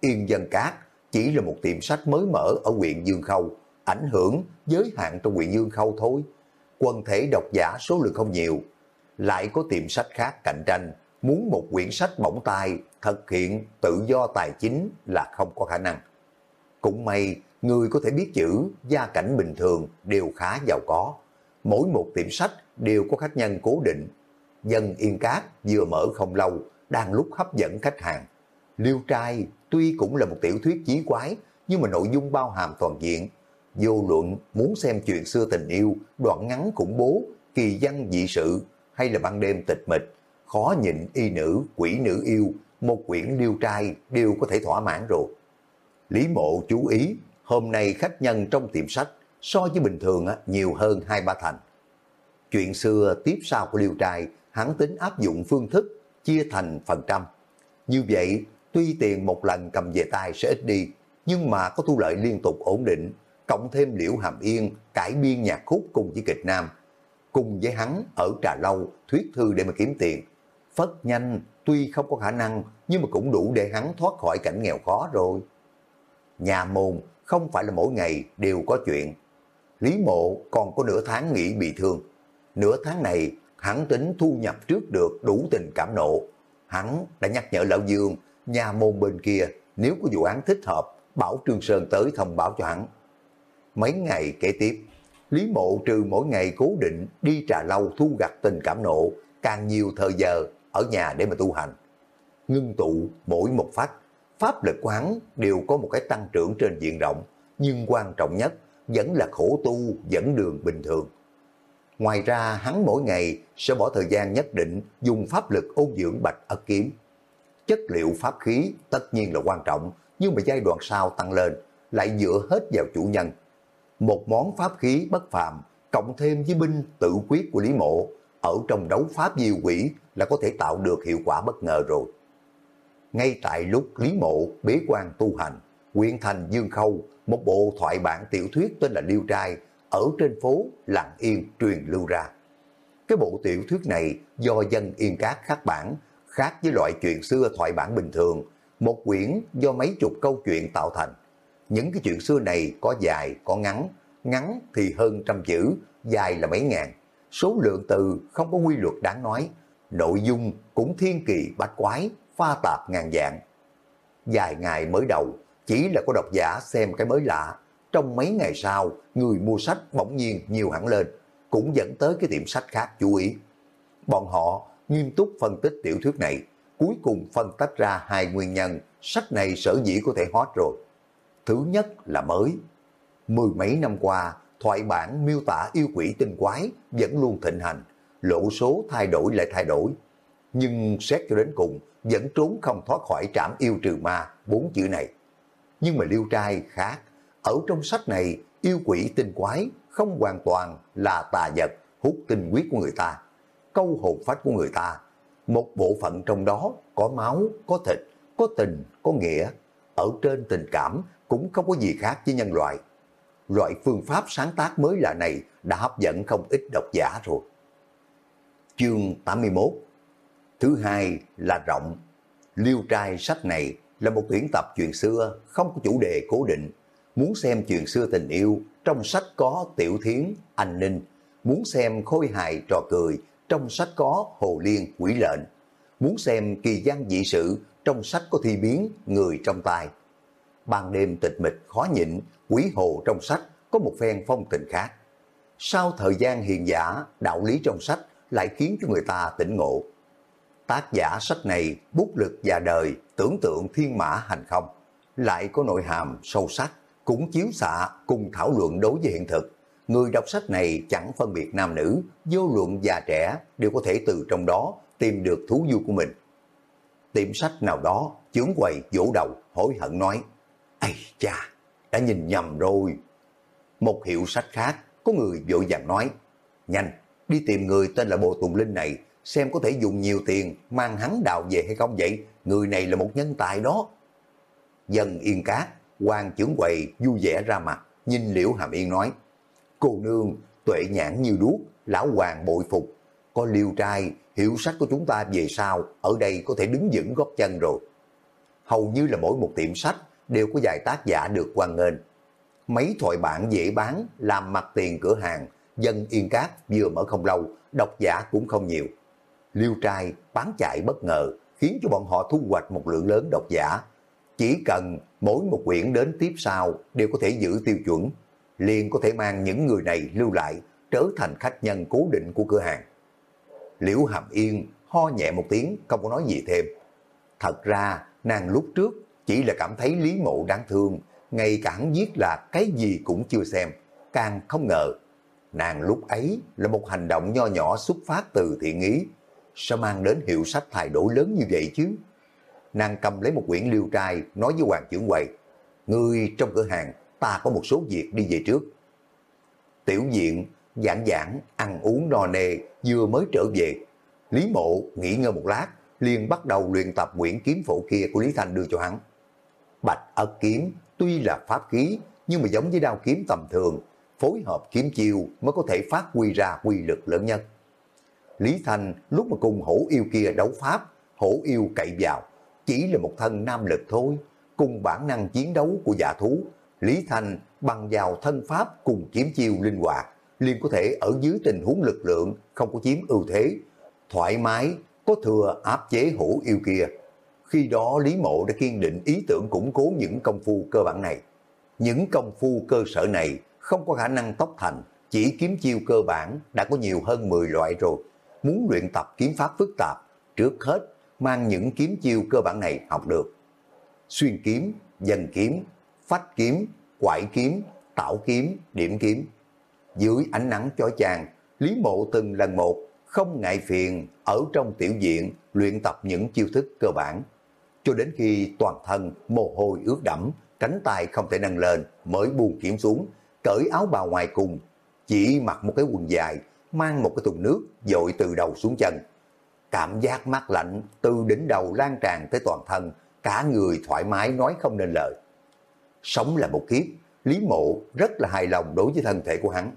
Yên Dân Cát chỉ là một tiệm sách mới mở ở huyện Dương Khâu, ảnh hưởng giới hạn trong huyện Dương Khâu thôi. quân thể độc giả số lượng không nhiều, lại có tiệm sách khác cạnh tranh, muốn một quyển sách bổng tay thực hiện tự do tài chính là không có khả năng. Cũng may, người có thể biết chữ, gia cảnh bình thường đều khá giàu có. Mỗi một tiệm sách đều có khách nhân cố định. Dân Yên Cát vừa mở không lâu, đang lúc hấp dẫn khách hàng. Liêu trai tuy cũng là một tiểu thuyết chí quái, nhưng mà nội dung bao hàm toàn diện. Vô luận muốn xem chuyện xưa tình yêu, đoạn ngắn khủng bố, kỳ văn dị sự, hay là ban đêm tịch mịch, khó nhịn y nữ, quỷ nữ yêu, một quyển liêu trai đều có thể thỏa mãn rồi. Lý mộ chú ý, hôm nay khách nhân trong tiệm sách so với bình thường nhiều hơn hai ba thành. Chuyện xưa tiếp sau của liêu trai, hắn tính áp dụng phương thức chia thành phần trăm. Như vậy, tuy tiền một lần cầm về tay sẽ ít đi, nhưng mà có thu lợi liên tục ổn định, cộng thêm liễu hàm yên, cải biên nhạc khúc cùng với kịch nam. Cùng với hắn ở trà lâu, thuyết thư để mà kiếm tiền. Phất nhanh, tuy không có khả năng, nhưng mà cũng đủ để hắn thoát khỏi cảnh nghèo khó rồi. Nhà môn không phải là mỗi ngày đều có chuyện. Lý mộ còn có nửa tháng nghỉ bị thương. Nửa tháng này, hắn tính thu nhập trước được đủ tình cảm nộ. Hắn đã nhắc nhở Lão Dương, nhà môn bên kia, nếu có vụ án thích hợp, bảo Trương Sơn tới thông báo cho hắn. Mấy ngày kế tiếp, Lý Mộ trừ mỗi ngày cố định đi trà lâu thu gặt tình cảm nộ, càng nhiều thời giờ ở nhà để mà tu hành. Ngưng tụ mỗi một phách, pháp lực của hắn đều có một cái tăng trưởng trên diện rộng, nhưng quan trọng nhất vẫn là khổ tu dẫn đường bình thường. Ngoài ra hắn mỗi ngày sẽ bỏ thời gian nhất định dùng pháp lực ôn dưỡng bạch ất kiếm. Chất liệu pháp khí tất nhiên là quan trọng, nhưng mà giai đoạn sau tăng lên lại dựa hết vào chủ nhân. Một món pháp khí bất phàm cộng thêm với binh tự quyết của Lý Mộ ở trong đấu pháp diêu quỷ là có thể tạo được hiệu quả bất ngờ rồi. Ngay tại lúc Lý Mộ bế quan tu hành, quyện thành Dương Khâu, một bộ thoại bản tiểu thuyết tên là Liêu Trai, ở trên phố Lặng Yên truyền lưu ra. Cái bộ tiểu thuyết này do dân Yên Cát khắc bản, khác với loại chuyện xưa thoại bản bình thường, một quyển do mấy chục câu chuyện tạo thành. Những cái chuyện xưa này có dài, có ngắn, ngắn thì hơn trăm chữ, dài là mấy ngàn. Số lượng từ không có quy luật đáng nói, nội dung cũng thiên kỳ bách quái, pha tạp ngàn dạng. Dài ngày mới đầu, chỉ là có độc giả xem cái mới lạ. Trong mấy ngày sau, người mua sách bỗng nhiên nhiều hẳn lên, cũng dẫn tới cái tiệm sách khác chú ý. Bọn họ nghiêm túc phân tích tiểu thuyết này, cuối cùng phân tách ra hai nguyên nhân sách này sở dĩ có thể hot rồi. Thứ nhất là mới. Mười mấy năm qua, thoại bản miêu tả yêu quỷ tinh quái vẫn luôn thịnh hành, lộ số thay đổi lại thay đổi. Nhưng xét cho đến cùng, vẫn trốn không thoát khỏi trảm yêu trừ ma, bốn chữ này. Nhưng mà liêu trai khác, ở trong sách này, yêu quỷ tinh quái không hoàn toàn là tà vật hút tinh huyết của người ta, câu hồn phách của người ta. Một bộ phận trong đó có máu, có thịt, có tình, có nghĩa. Ở trên tình cảm cũng không có gì khác với nhân loại. Loại phương pháp sáng tác mới lạ này đã hấp dẫn không ít độc giả rồi. Chương 81 Thứ hai là rộng. Liêu trai sách này là một tuyển tập chuyện xưa, không có chủ đề cố định. Muốn xem chuyện xưa tình yêu, trong sách có tiểu thiến, anh ninh. Muốn xem khôi hài trò cười, trong sách có hồ liên, quỷ lệnh. Muốn xem kỳ gian dị sự, trong sách có thi biến, người trong tay. Ban đêm tịch mịch khó nhịn, quỷ hồ trong sách có một phen phong tình khác. Sau thời gian hiền giả, đạo lý trong sách lại khiến cho người ta tỉnh ngộ. Tác giả sách này bút lực và đời, tưởng tượng thiên mã hành không, lại có nội hàm sâu sắc, cũng chiếu xạ cùng thảo luận đối với hiện thực. Người đọc sách này chẳng phân biệt nam nữ, vô luận già trẻ đều có thể từ trong đó tìm được thú vui của mình. Tiệm sách nào đó, chướng quầy vỗ đầu, hối hận nói, Ây cha, đã nhìn nhầm rồi. Một hiệu sách khác, có người vội vàng nói, nhanh, đi tìm người tên là Bồ Tùng Linh này, xem có thể dùng nhiều tiền mang hắn đào về hay không vậy, người này là một nhân tài đó. Dân yên cát, quan trưởng quầy vui vẻ ra mặt, nhìn Liễu Hàm Yên nói, cô nương, tuệ nhãn như đuốc, lão hoàng bội phục, có liêu trai, hiệu sách của chúng ta về sau, ở đây có thể đứng vững gót chân rồi. Hầu như là mỗi một tiệm sách đều có vài tác giả được quan nghênh. Mấy thoại bản dễ bán, làm mặt tiền cửa hàng, dân Yên Cát vừa mở không lâu, độc giả cũng không nhiều. Liêu trai bán chạy bất ngờ, khiến cho bọn họ thu hoạch một lượng lớn độc giả. Chỉ cần mỗi một quyển đến tiếp sau đều có thể giữ tiêu chuẩn, liền có thể mang những người này lưu lại trở thành khách nhân cố định của cửa hàng. Liễu Hàm Yên ho nhẹ một tiếng, không có nói gì thêm. Thật ra, nàng lúc trước chỉ là cảm thấy Lý Mộ đáng thương, ngay cả hắn giết là cái gì cũng chưa xem, càng không ngờ. Nàng lúc ấy là một hành động nho nhỏ xuất phát từ thiện ý, sao mang đến hiệu sách thay đổi lớn như vậy chứ? Nàng cầm lấy một quyển liêu trai nói với Hoàng trưởng quầy, Người trong cửa hàng, ta có một số việc đi về trước. Tiểu diện, giảng giảng, ăn uống no nê, vừa mới trở về. Lý mộ nghỉ ngơi một lát, liền bắt đầu luyện tập quyển kiếm phổ kia của Lý Thanh đưa cho hắn. Bạch ất kiếm tuy là pháp khí, nhưng mà giống với đao kiếm tầm thường, phối hợp kiếm chiêu mới có thể phát huy ra quy lực lớn nhất. Lý Thanh lúc mà cùng hổ yêu kia đấu pháp, hổ yêu cậy vào, chỉ là một thân nam lực thôi, cùng bản năng chiến đấu của giả thú. Lý Thành bằng vào thân pháp cùng kiếm chiêu linh hoạt, liền có thể ở dưới tình huống lực lượng không có chiếm ưu thế, thoải mái có thừa áp chế hổ yêu kia. Khi đó Lý Mộ đã kiên định ý tưởng củng cố những công phu cơ bản này. Những công phu cơ sở này không có khả năng tốc thành, chỉ kiếm chiêu cơ bản đã có nhiều hơn 10 loại rồi. Muốn luyện tập kiếm pháp phức tạp, trước hết mang những kiếm chiêu cơ bản này học được. Xuyên kiếm, dần kiếm, phách kiếm, quải kiếm, tạo kiếm, điểm kiếm. Dưới ánh nắng chói chang, Lý Mộ từng lần một không ngại phiền ở trong tiểu diện luyện tập những chiêu thức cơ bản. Cho đến khi toàn thân mồ hôi ướt đẫm, cánh tay không thể nâng lên mới buông kiếm xuống, cởi áo bào ngoài cùng, chỉ mặc một cái quần dài, mang một cái thùng nước dội từ đầu xuống chân. Cảm giác mát lạnh từ đỉnh đầu lan tràn tới toàn thân, cả người thoải mái nói không nên lời. Sống là một kiếp, Lý Mộ rất là hài lòng đối với thân thể của hắn.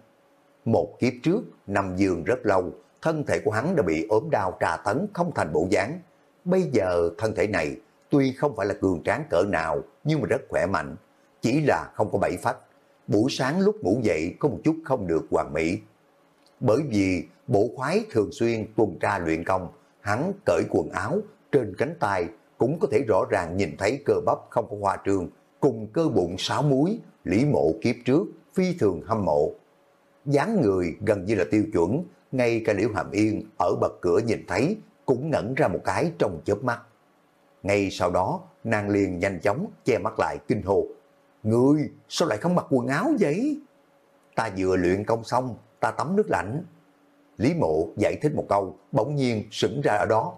Một kiếp trước, nằm giường rất lâu, thân thể của hắn đã bị ốm đau trà tấn không thành bộ dáng. Bây giờ thân thể này tuy không phải là cường tráng cỡ nào nhưng mà rất khỏe mạnh, chỉ là không có bảy phách. Buổi sáng lúc ngủ dậy có một chút không được hoàn mỹ. Bởi vì bộ khoái thường xuyên tuần tra luyện công, hắn cởi quần áo, trên cánh tay cũng có thể rõ ràng nhìn thấy cơ bắp không có hoa trương, cùng cơ bụng sáu múi, lý mộ kiếp trước, phi thường hâm mộ. dáng người gần như là tiêu chuẩn, ngay cả Liễu Hàm Yên ở bậc cửa nhìn thấy cũng ngẩn ra một cái trong chớp mắt. Ngay sau đó, nàng liền nhanh chóng che mắt lại kinh hồ. Ngươi, sao lại không mặc quần áo vậy? Ta vừa luyện công xong, ta tắm nước lạnh. Lý mộ giải thích một câu, bỗng nhiên sững ra ở đó.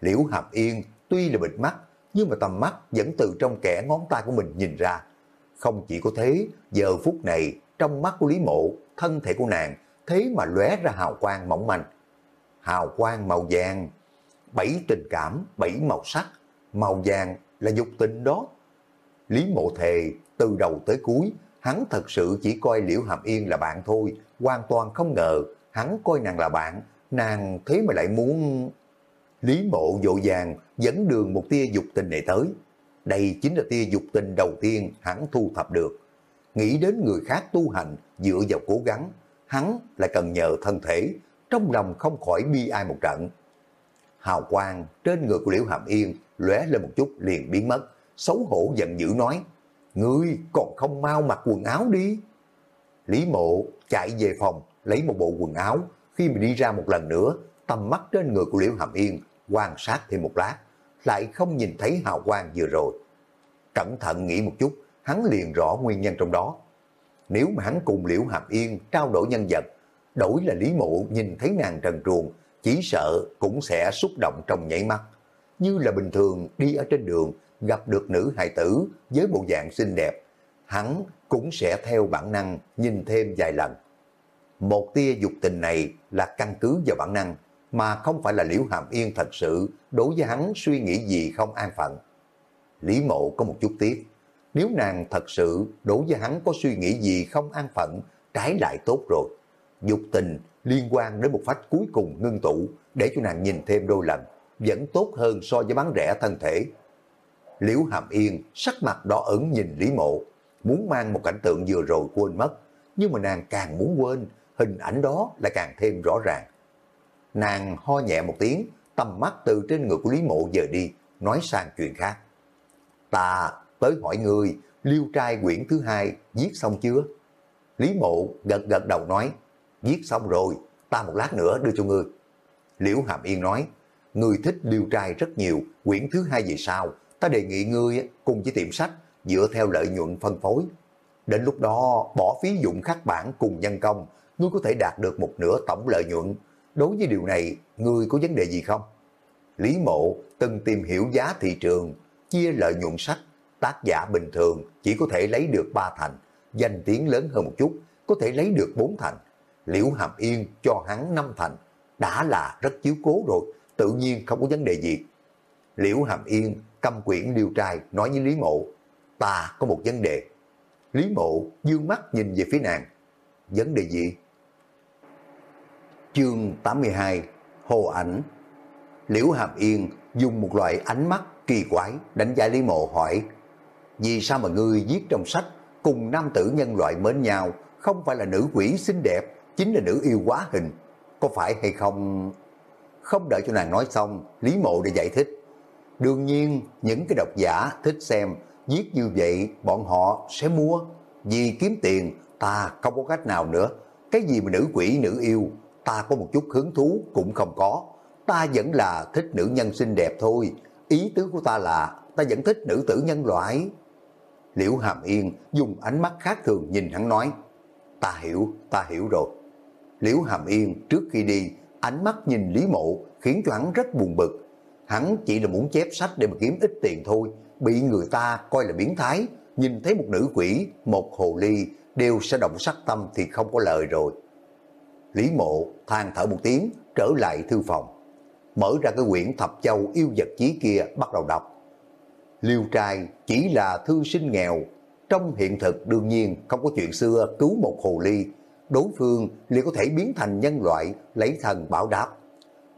Liễu Hàm Yên tuy là bịt mắt, nhưng mà tầm mắt vẫn từ trong kẻ ngón tay của mình nhìn ra. Không chỉ có thế, giờ phút này, trong mắt của Lý Mộ, thân thể của nàng thế mà lóe ra hào quang mỏng manh. Hào quang màu vàng, bảy tình cảm, bảy màu sắc, màu vàng là dục tình đó. Lý mộ thề, từ đầu tới cuối, hắn thật sự chỉ coi Liễu Hàm Yên là bạn thôi, hoàn toàn không ngờ, hắn coi nàng là bạn, nàng thế mà lại muốn... Lý mộ dội vàng dẫn đường một tia dục tình này tới. Đây chính là tia dục tình đầu tiên hắn thu thập được. Nghĩ đến người khác tu hành dựa vào cố gắng, hắn lại cần nhờ thân thể, trong lòng không khỏi bi ai một trận. Hào quang trên người của Liễu Hàm Yên lóe lên một chút liền biến mất, xấu hổ giận dữ nói, Ngươi còn không mau mặc quần áo đi. Lý mộ chạy về phòng, lấy một bộ quần áo, khi mà đi ra một lần nữa, tầm mắt trên người của Liễu Hàm Yên quan sát thêm một lát, lại không nhìn thấy hào quang vừa rồi. Cẩn thận nghĩ một chút, hắn liền rõ nguyên nhân trong đó. Nếu mà hắn cùng Liễu Hàm Yên trao đổi nhân vật, đổi là Lý Mộ nhìn thấy nàng trần truồng, chỉ sợ cũng sẽ xúc động trong nhảy mắt. Như là bình thường đi ở trên đường, gặp được nữ hài tử với bộ dạng xinh đẹp, hắn cũng sẽ theo bản năng nhìn thêm vài lần. Một tia dục tình này là căn cứ vào bản năng, mà không phải là Liễu Hàm Yên thật sự đối với hắn suy nghĩ gì không an phận. Lý Mộ có một chút tiếc, nếu nàng thật sự đối với hắn có suy nghĩ gì không an phận, trái lại tốt rồi. Dục tình liên quan đến một phách cuối cùng ngưng tụ để cho nàng nhìn thêm đôi lần, vẫn tốt hơn so với bán rẻ thân thể. Liễu Hàm Yên sắc mặt đỏ ửng nhìn Lý Mộ, muốn mang một cảnh tượng vừa rồi quên mất, nhưng mà nàng càng muốn quên, hình ảnh đó lại càng thêm rõ ràng. Nàng ho nhẹ một tiếng, tầm mắt từ trên người của Lý Mộ giờ đi, nói sang chuyện khác. Ta tới hỏi người, liêu trai quyển thứ hai viết xong chưa? Lý Mộ gật gật đầu nói, viết xong rồi, ta một lát nữa đưa cho ngươi. Liễu Hàm Yên nói, ngươi thích liêu trai rất nhiều, quyển thứ hai về sau, ta đề nghị ngươi cùng với tiệm sách dựa theo lợi nhuận phân phối. Đến lúc đó bỏ phí dụng khắc bản cùng nhân công, ngươi có thể đạt được một nửa tổng lợi nhuận. Đối với điều này, ngươi có vấn đề gì không? Lý Mộ từng tìm hiểu giá thị trường, chia lợi nhuận sách, tác giả bình thường chỉ có thể lấy được 3 thành, danh tiếng lớn hơn một chút, có thể lấy được 4 thành. Liễu Hàm Yên cho hắn 5 thành, đã là rất chiếu cố rồi, tự nhiên không có vấn đề gì. Liễu Hàm Yên cầm quyển điều trai nói với Lý Mộ, ta có một vấn đề. Lý Mộ dương mắt nhìn về phía nàng. Vấn đề gì? Chương 82 Hồ ảnh. Liễu Hàm Yên dùng một loại ánh mắt kỳ quái đánh giá Lý Mộ hỏi, Vì sao mà ngươi viết trong sách cùng nam tử nhân loại mến nhau, không phải là nữ quỷ xinh đẹp, chính là nữ yêu quá hình? Có phải hay không? Không đợi cho nàng nói xong, Lý Mộ để giải thích, Đương nhiên, những cái độc giả thích xem viết như vậy, bọn họ sẽ mua. Vì kiếm tiền, ta không có cách nào nữa. Cái gì mà nữ quỷ, nữ yêu ta có một chút hứng thú cũng không có ta vẫn là thích nữ nhân xinh đẹp thôi. Ý tứ của ta là ta vẫn thích nữ tử nhân loại. Liễu Hàm Yên dùng ánh mắt khác thường nhìn hắn nói, ta hiểu, ta hiểu rồi. Liễu Hàm Yên trước khi đi, ánh mắt nhìn Lý Mộ khiến cho hắn rất buồn bực. Hắn chỉ là muốn chép sách để mà kiếm ít tiền thôi, bị người ta coi là biến thái, nhìn thấy một nữ quỷ, một hồ ly đều sẽ động sắc tâm thì không có lời rồi. Lý Mộ than thở một tiếng, trở lại thư phòng mở ra cái quyển thập châu yêu vật chí kia bắt đầu đọc. Liêu trai chỉ là thư sinh nghèo, trong hiện thực đương nhiên không có chuyện xưa cứu một hồ ly, đối phương liền có thể biến thành nhân loại lấy thần bảo đáp.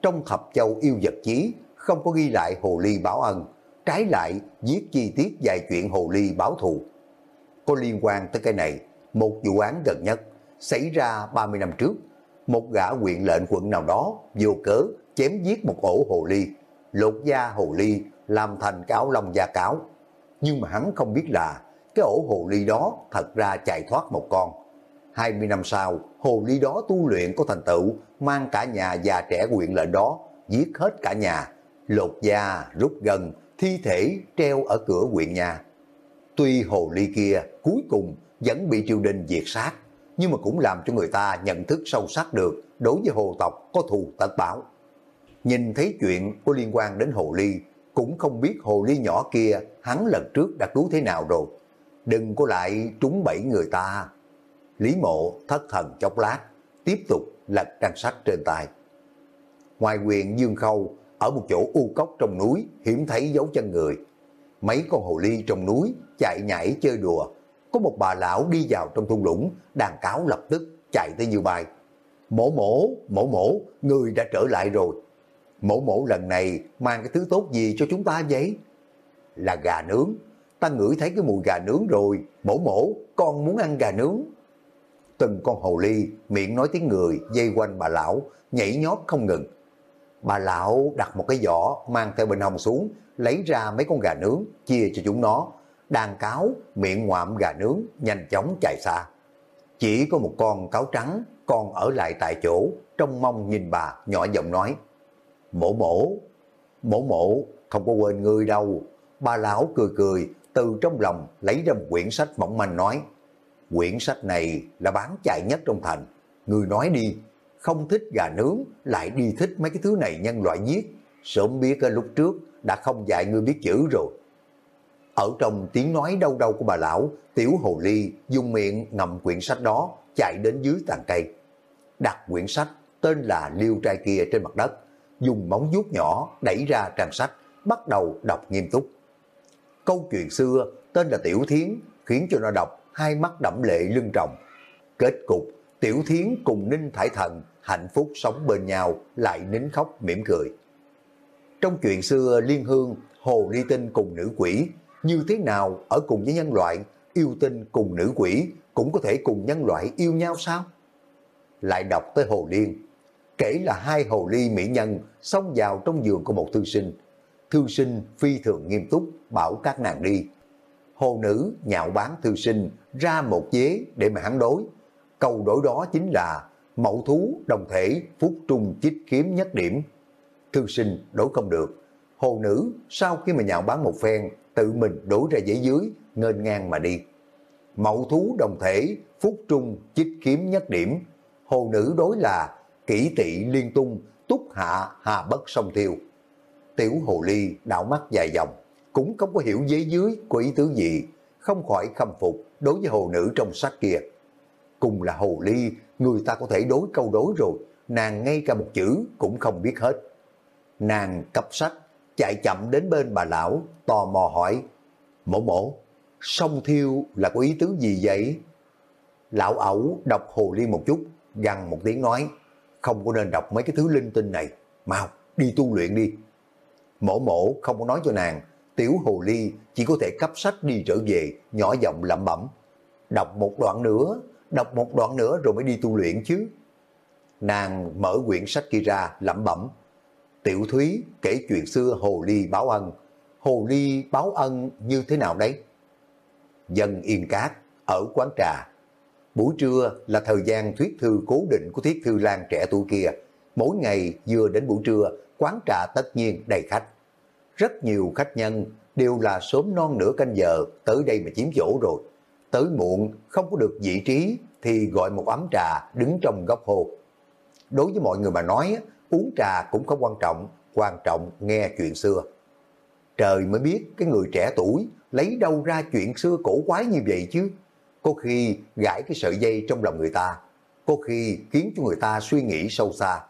Trong thập châu yêu vật chí không có ghi lại hồ ly báo ân, trái lại viết chi tiết vài chuyện hồ ly báo thù. Có liên quan tới cái này, một vụ án gần nhất xảy ra 30 năm trước, một gã quyện lệnh quận nào đó vô cớ chém giết một ổ hồ ly, lột da hồ ly làm thành cáo lông da cáo. Nhưng mà hắn không biết là cái ổ hồ ly đó thật ra chạy thoát một con. 20 năm sau, hồ ly đó tu luyện có thành tựu, mang cả nhà già trẻ quyện lệnh đó, giết hết cả nhà, lột da, rút gần, thi thể treo ở cửa quyện nhà. Tuy hồ ly kia cuối cùng vẫn bị triều đình diệt sát, nhưng mà cũng làm cho người ta nhận thức sâu sắc được đối với hồ tộc có thù tận báo nhìn thấy chuyện có liên quan đến hồ ly, cũng không biết hồ ly nhỏ kia hắn lần trước đã cứu thế nào rồi. Đừng có lại trúng bẫy người ta. Lý mộ thất thần chốc lát, tiếp tục lật trang sách trên tay. Ngoài quyền Dương Khâu, ở một chỗ u cốc trong núi, hiểm thấy dấu chân người. Mấy con hồ ly trong núi chạy nhảy chơi đùa. Có một bà lão đi vào trong thung lũng, đàn cáo lập tức chạy tới như bài. Mổ mổ, mổ mổ, người đã trở lại rồi. Mổ mổ lần này mang cái thứ tốt gì cho chúng ta vậy? Là gà nướng. Ta ngửi thấy cái mùi gà nướng rồi. Mổ mổ, con muốn ăn gà nướng. Từng con hồ ly, miệng nói tiếng người, dây quanh bà lão, nhảy nhót không ngừng. Bà lão đặt một cái giỏ mang theo bên hông xuống, lấy ra mấy con gà nướng, chia cho chúng nó. Đàn cáo, miệng ngoạm gà nướng, nhanh chóng chạy xa. Chỉ có một con cáo trắng, còn ở lại tại chỗ, trong mong nhìn bà, nhỏ giọng nói. Mổ mổ, mổ mổ, không có quên ngươi đâu. Bà lão cười cười, từ trong lòng lấy ra một quyển sách mỏng manh nói. Quyển sách này là bán chạy nhất trong thành. Ngươi nói đi, không thích gà nướng, lại đi thích mấy cái thứ này nhân loại giết. Sớm biết lúc trước đã không dạy ngươi biết chữ rồi. Ở trong tiếng nói đau đau của bà lão, tiểu hồ ly dùng miệng ngậm quyển sách đó chạy đến dưới tàn cây. Đặt quyển sách tên là Liêu trai kia trên mặt đất, dùng móng vuốt nhỏ đẩy ra trang sách, bắt đầu đọc nghiêm túc. Câu chuyện xưa tên là Tiểu Thiến khiến cho nó đọc hai mắt đẫm lệ lưng trọng. Kết cục, Tiểu Thiến cùng Ninh Thải Thần hạnh phúc sống bên nhau lại nín khóc mỉm cười. Trong chuyện xưa Liên Hương, Hồ Ly Tinh cùng nữ quỷ, như thế nào ở cùng với nhân loại, yêu tinh cùng nữ quỷ cũng có thể cùng nhân loại yêu nhau sao? lại đọc tới Hồ Liên. Kể là hai hồ ly mỹ nhân xông vào trong giường của một thư sinh. Thư sinh phi thường nghiêm túc, bảo các nàng đi. Hồ nữ nhạo bán thư sinh ra một dế để mà hắn đối. Câu đối đó chính là mẫu thú đồng thể phúc trung chích kiếm nhất điểm. Thư sinh đối không được. Hồ nữ sau khi mà nhạo bán một phen tự mình đối ra dãy dưới ngên ngang mà đi. Mậu thú đồng thể, phúc trung, chích kiếm nhất điểm. Hồ nữ đối là kỹ tị liên tung, túc hạ hà bất sông thiêu. Tiểu hồ ly đảo mắt dài dòng, cũng không có hiểu giấy dưới của ý tứ gì, không khỏi khâm phục đối với hồ nữ trong sách kia. Cùng là hồ ly, người ta có thể đối câu đối rồi, nàng ngay cả một chữ cũng không biết hết. Nàng cấp sách, chạy chậm đến bên bà lão, tò mò hỏi, mổ mổ, sông thiêu là có ý tứ gì vậy? Lão ẩu đọc hồ ly một chút, gằn một tiếng nói, không có nên đọc mấy cái thứ linh tinh này, mau đi tu luyện đi. Mổ mổ không có nói cho nàng, tiểu hồ ly chỉ có thể cấp sách đi trở về, nhỏ giọng lẩm bẩm. Đọc một đoạn nữa, đọc một đoạn nữa rồi mới đi tu luyện chứ. Nàng mở quyển sách kia ra, lẩm bẩm. Tiểu Thúy kể chuyện xưa hồ ly báo ân. Hồ ly báo ân như thế nào đấy? Dân Yên Cát, ở quán trà. Buổi trưa là thời gian thuyết thư cố định của Thiết Thư Lan trẻ tuổi kia. Mỗi ngày vừa đến buổi trưa, quán trà tất nhiên đầy khách. Rất nhiều khách nhân đều là sớm non nửa canh giờ tới đây mà chiếm chỗ rồi. Tới muộn không có được vị trí thì gọi một ấm trà đứng trong góc hồ. Đối với mọi người mà nói, uống trà cũng không quan trọng, quan trọng nghe chuyện xưa. Trời mới biết cái người trẻ tuổi lấy đâu ra chuyện xưa cổ quái như vậy chứ. Có khi gãi cái sợi dây trong lòng người ta, có khi khiến cho người ta suy nghĩ sâu xa,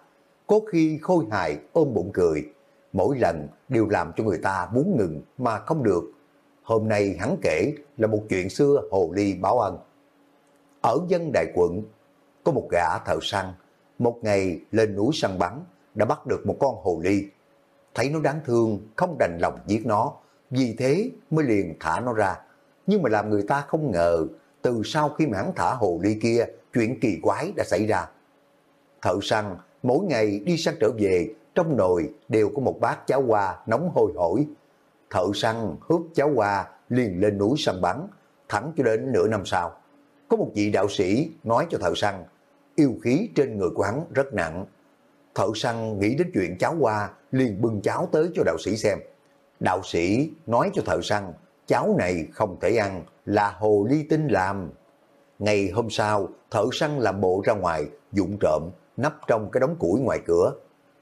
có khi khôi hài ôm bụng cười. Mỗi lần đều làm cho người ta muốn ngừng mà không được. Hôm nay hắn kể là một chuyện xưa hồ ly báo ân. Ở dân đại quận, có một gã thợ săn, một ngày lên núi săn bắn, đã bắt được một con hồ ly. Thấy nó đáng thương, không đành lòng giết nó, vì thế mới liền thả nó ra. Nhưng mà làm người ta không ngờ, từ sau khi mà hắn thả hồ ly kia, chuyện kỳ quái đã xảy ra. Thợ săn mỗi ngày đi săn trở về, trong nồi đều có một bát cháo hoa nóng hôi hổi. Thợ săn húp cháo hoa liền lên núi săn bắn, thẳng cho đến nửa năm sau. Có một vị đạo sĩ nói cho thợ săn, yêu khí trên người của hắn rất nặng. Thợ săn nghĩ đến chuyện cháo qua liền bưng cháo tới cho đạo sĩ xem. Đạo sĩ nói cho thợ săn, cháo này không thể ăn, là hồ ly tinh làm. Ngày hôm sau, thợ săn làm bộ ra ngoài, dụng trộm, nắp trong cái đống củi ngoài cửa.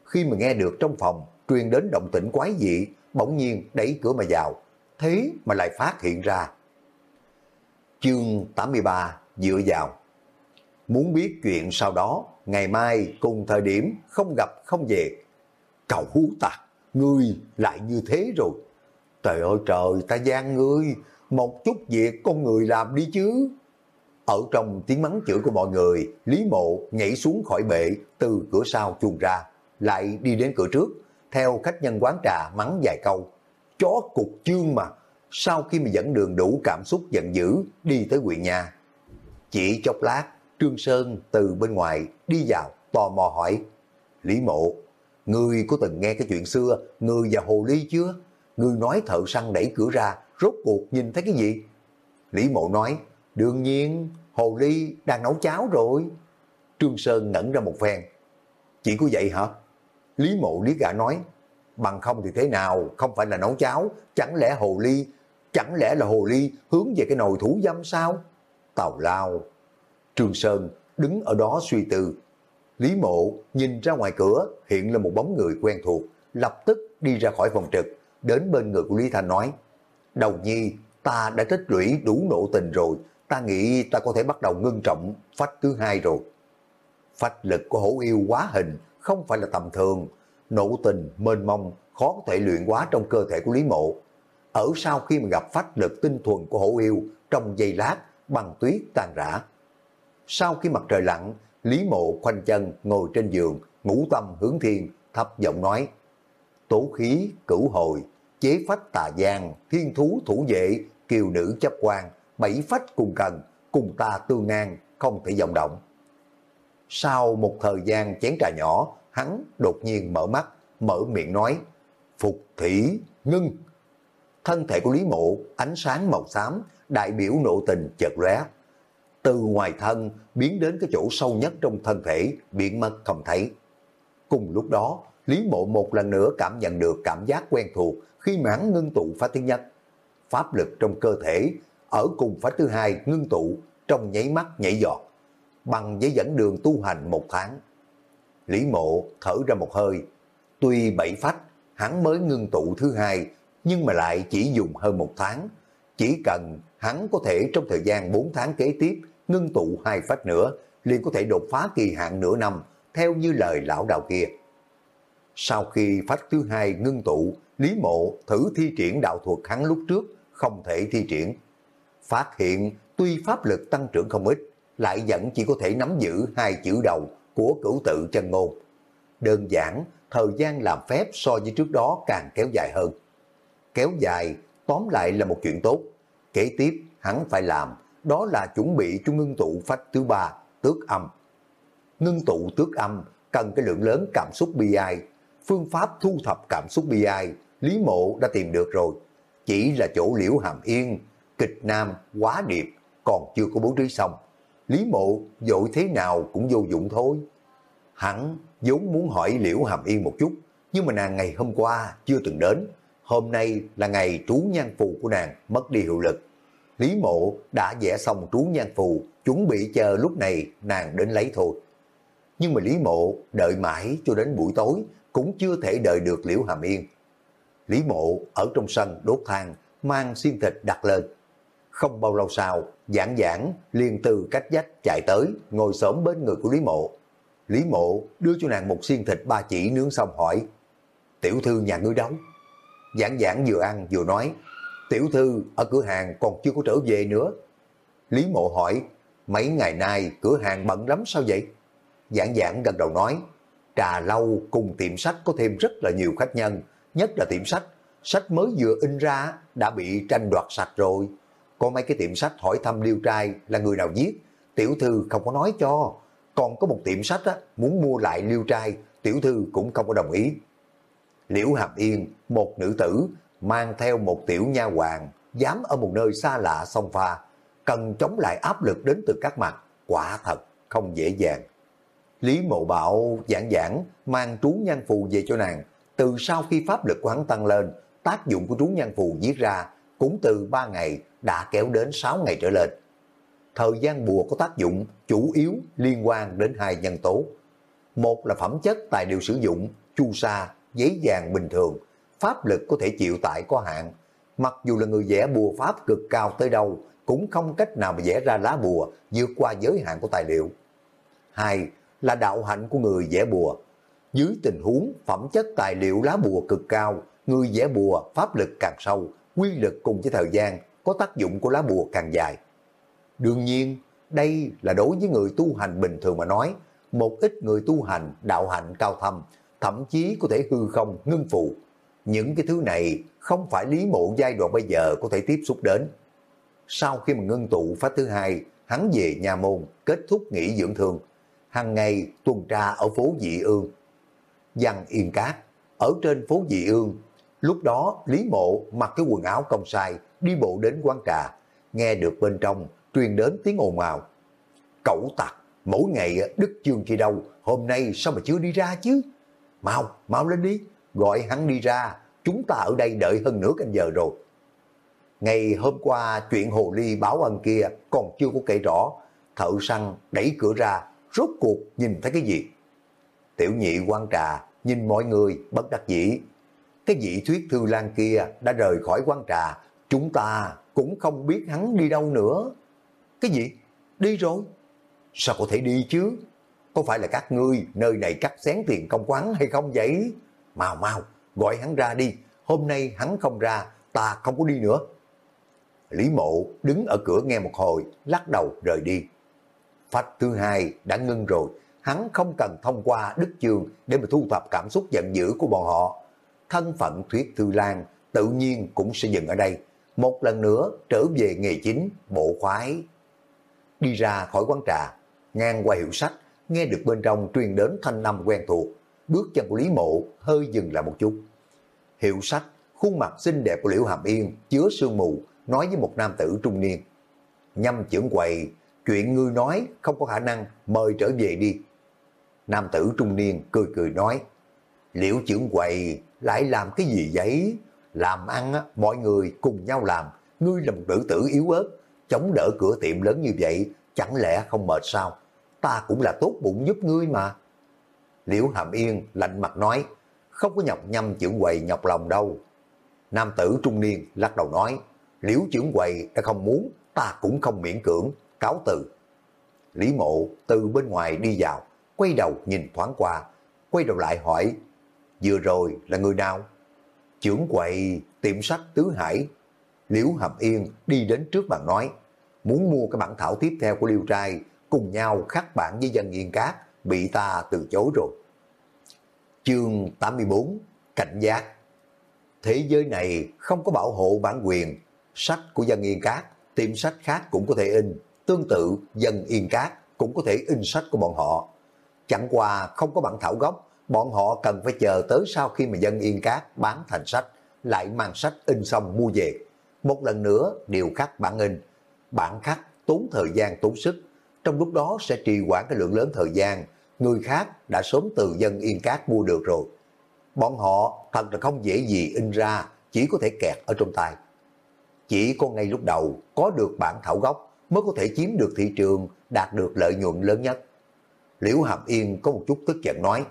Khi mà nghe được trong phòng, truyền đến động tĩnh quái dị, bỗng nhiên đẩy cửa mà vào. Thế mà lại phát hiện ra. Chương 83 dựa vào. Muốn biết chuyện sau đó, ngày mai cùng thời điểm không gặp không về. Cậu hú tạc, ngươi lại như thế rồi. Trời ơi trời, ta gian ngươi, một chút việc con người làm đi chứ. Ở trong tiếng mắng chửi của mọi người, Lý Mộ nhảy xuống khỏi bệ từ cửa sau chuồng ra, lại đi đến cửa trước, theo khách nhân quán trà mắng vài câu. Chó cục chương mà, sau khi mà dẫn đường đủ cảm xúc giận dữ, đi tới huyện nhà. Chỉ chốc lát, Trương Sơn từ bên ngoài đi vào, tò mò hỏi, Lý Mộ, ngươi có từng nghe cái chuyện xưa, ngươi và Hồ Ly chưa? Ngươi nói thợ săn đẩy cửa ra, rốt cuộc nhìn thấy cái gì? Lý Mộ nói, đương nhiên, Hồ Ly đang nấu cháo rồi. Trương Sơn ngẩn ra một phen. Chỉ có vậy hả? Lý Mộ lý gã nói, bằng không thì thế nào, không phải là nấu cháo, chẳng lẽ Hồ Ly, chẳng lẽ là Hồ Ly hướng về cái nồi thủ dâm sao? Tào lao. Trương Sơn đứng ở đó suy tư. Lý Mộ nhìn ra ngoài cửa hiện là một bóng người quen thuộc, lập tức đi ra khỏi phòng trực, đến bên người của Lý Thanh nói, Đầu nhi, ta đã tích lũy đủ nộ tình rồi, ta nghĩ ta có thể bắt đầu ngưng trọng phách thứ hai rồi. Phách lực của hổ yêu quá hình không phải là tầm thường, nộ tình, mênh mông, khó có thể luyện quá trong cơ thể của Lý Mộ. Ở sau khi mà gặp phách lực tinh thuần của hổ yêu, trong giây lát, bằng tuyết tan rã. Sau khi mặt trời lặn, Lý Mộ khoanh chân ngồi trên giường, ngủ tâm hướng thiên, thấp giọng nói, tố khí, cửu hồi, chế phách tà giang, thiên thú thủ vệ, kiều nữ chấp quan, bảy phách cùng cần, cùng ta tương ngang, không thể vọng động. Sau một thời gian chén trà nhỏ, hắn đột nhiên mở mắt, mở miệng nói, Phục thủy ngưng. Thân thể của Lý Mộ ánh sáng màu xám, đại biểu nộ tình chợt lóe. Từ ngoài thân biến đến cái chỗ sâu nhất trong thân thể, biến mất không thấy. Cùng lúc đó, Lý Mộ một lần nữa cảm nhận được cảm giác quen thuộc khi mãn ngưng tụ phá thứ nhất. Pháp lực trong cơ thể ở cùng phá thứ hai ngưng tụ trong nháy mắt nhảy giọt, bằng giấy dẫn đường tu hành một tháng. Lý Mộ thở ra một hơi, tuy bảy phách, hắn mới ngưng tụ thứ hai, nhưng mà lại chỉ dùng hơn một tháng. Chỉ cần hắn có thể trong thời gian 4 tháng kế tiếp ngưng tụ hai phách nữa, liền có thể đột phá kỳ hạn nửa năm, theo như lời lão đạo kia. Sau khi phách thứ hai ngưng tụ, Lý Mộ thử thi triển đạo thuật hắn lúc trước, không thể thi triển. Phát hiện tuy pháp lực tăng trưởng không ít, lại vẫn chỉ có thể nắm giữ hai chữ đầu của cửu tự chân ngôn. Đơn giản, thời gian làm phép so với trước đó càng kéo dài hơn. Kéo dài, tóm lại là một chuyện tốt. Kế tiếp, hắn phải làm, đó là chuẩn bị cho ngưng tụ phách thứ ba, tước âm. Ngưng tụ tước âm cần cái lượng lớn cảm xúc bi ai. Phương pháp thu thập cảm xúc bi ai, Lý Mộ đã tìm được rồi. Chỉ là chỗ liễu hàm yên, kịch nam, quá điệp, còn chưa có bố trí xong. Lý Mộ dội thế nào cũng vô dụng thôi. Hắn vốn muốn hỏi Liễu Hàm Yên một chút, nhưng mà nàng ngày hôm qua chưa từng đến. Hôm nay là ngày trú nhan phù của nàng mất đi hiệu lực. Lý Mộ đã vẽ xong trú nhan phù, chuẩn bị chờ lúc này nàng đến lấy thôi. Nhưng mà Lý Mộ đợi mãi cho đến buổi tối cũng chưa thể đợi được Liễu Hàm Yên. Lý Mộ ở trong sân đốt than, mang xiên thịt đặt lên. Không bao lâu sau, giảng giảng liền từ cách dách chạy tới, ngồi sớm bên người của Lý Mộ. Lý Mộ đưa cho nàng một xiên thịt ba chỉ nướng xong hỏi, tiểu thư nhà ngươi đâu? Giảng giảng vừa ăn vừa nói, tiểu thư ở cửa hàng còn chưa có trở về nữa. Lý Mộ hỏi, mấy ngày nay cửa hàng bận lắm sao vậy? Giảng giảng gần đầu nói, trà lâu cùng tiệm sách có thêm rất là nhiều khách nhân, nhất là tiệm sách. Sách mới vừa in ra đã bị tranh đoạt sạch rồi. Có mấy cái tiệm sách hỏi thăm liêu trai là người nào giết tiểu thư không có nói cho. Còn có một tiệm sách á, muốn mua lại liêu trai, tiểu thư cũng không có đồng ý. Liễu Hàm Yên, một nữ tử, mang theo một tiểu nha hoàng, dám ở một nơi xa lạ song pha, cần chống lại áp lực đến từ các mặt, quả thật không dễ dàng. Lý Mộ Bảo giảng giảng mang trú nhan phù về cho nàng, từ sau khi pháp lực của hắn tăng lên, tác dụng của trú nhan phù viết ra cũng từ 3 ngày đã kéo đến 6 ngày trở lên. Thời gian bùa có tác dụng chủ yếu liên quan đến hai nhân tố. Một là phẩm chất tài liệu sử dụng, chu sa, dễ dàng bình thường, pháp lực có thể chịu tại có hạn. Mặc dù là người vẽ bùa pháp cực cao tới đâu, cũng không cách nào mà vẽ ra lá bùa vượt qua giới hạn của tài liệu. Hai là đạo hạnh của người vẽ bùa. Dưới tình huống phẩm chất tài liệu lá bùa cực cao, người vẽ bùa pháp lực càng sâu, quy lực cùng với thời gian có tác dụng của lá bùa càng dài. Đương nhiên, đây là đối với người tu hành bình thường mà nói, một ít người tu hành đạo hạnh cao thâm, thậm chí có thể hư không ngưng phụ. Những cái thứ này không phải lý mộ giai đoạn bây giờ có thể tiếp xúc đến. Sau khi mà ngưng tụ phát thứ hai, hắn về nhà môn, kết thúc nghỉ dưỡng thương. hàng ngày tuần tra ở phố Dị Ương. Văn Yên Cát, ở trên phố Dị Ương, lúc đó Lý Mộ mặc cái quần áo công sai, đi bộ đến quán trà, nghe được bên trong truyền đến tiếng ồn ào. Cậu tặc, mỗi ngày Đức Chương khi đâu, hôm nay sao mà chưa đi ra chứ? Mau, mau lên đi, gọi hắn đi ra, chúng ta ở đây đợi hơn nửa canh giờ rồi. Ngày hôm qua chuyện hồ ly báo ân kia còn chưa có kể rõ, thợ săn đẩy cửa ra, rốt cuộc nhìn thấy cái gì? Tiểu nhị quan trà, nhìn mọi người bất đắc dĩ. Cái vị thuyết thư lan kia đã rời khỏi quan trà, chúng ta cũng không biết hắn đi đâu nữa. Cái gì? Đi rồi? Sao có thể đi chứ? Có phải là các ngươi nơi này cắt xén tiền công quán hay không vậy? Mau mau, gọi hắn ra đi. Hôm nay hắn không ra, ta không có đi nữa. Lý mộ đứng ở cửa nghe một hồi, lắc đầu rời đi. Phách thứ hai đã ngưng rồi, hắn không cần thông qua Đức Trường để mà thu thập cảm xúc giận dữ của bọn họ. Thân phận Thuyết Thư Lan tự nhiên cũng sẽ dừng ở đây. Một lần nữa trở về nghề chính, bộ khoái. Đi ra khỏi quán trà, ngang qua hiệu sách, nghe được bên trong truyền đến thanh âm quen thuộc, bước chân của Lý Mộ hơi dừng lại một chút. Hiệu sách, khuôn mặt xinh đẹp của Liễu Hàm Yên chứa sương mù, nói với một nam tử trung niên. Nhâm trưởng quầy, chuyện ngươi nói không có khả năng, mời trở về đi. Nam tử trung niên cười cười nói, Liễu trưởng quầy lại làm cái gì vậy? Làm ăn á, mọi người cùng nhau làm, ngươi là một nữ tử yếu ớt, chống đỡ cửa tiệm lớn như vậy, chẳng lẽ không mệt sao? Ta cũng là tốt bụng giúp ngươi mà. Liễu Hàm Yên lạnh mặt nói, không có nhọc nhâm trưởng quầy nhọc lòng đâu. Nam tử trung niên lắc đầu nói, Liễu trưởng quầy đã không muốn, ta cũng không miễn cưỡng, cáo từ. Lý mộ từ bên ngoài đi vào, quay đầu nhìn thoáng qua, quay đầu lại hỏi, vừa rồi là người nào? Trưởng quầy tiệm sách Tứ Hải, Liễu Hàm Yên đi đến trước bàn nói, muốn mua cái bản thảo tiếp theo của Liêu Trai, cùng nhau khắc bản với dân Yên Cát, bị ta từ chối rồi. Chương 84 Cảnh giác Thế giới này không có bảo hộ bản quyền, sách của dân Yên Cát, tiệm sách khác cũng có thể in, tương tự dân Yên Cát cũng có thể in sách của bọn họ. Chẳng qua không có bản thảo gốc, bọn họ cần phải chờ tới sau khi mà dân Yên Cát bán thành sách, lại mang sách in xong mua về. Một lần nữa điều khắc bản in, bản khắc tốn thời gian tốn sức, trong lúc đó sẽ trì quản cái lượng lớn thời gian, người khác đã sớm từ dân Yên Cát mua được rồi. Bọn họ thật là không dễ gì in ra, chỉ có thể kẹt ở trong tay. Chỉ có ngay lúc đầu có được bản thảo gốc mới có thể chiếm được thị trường, đạt được lợi nhuận lớn nhất. Liễu Hàm Yên có một chút tức giận nói,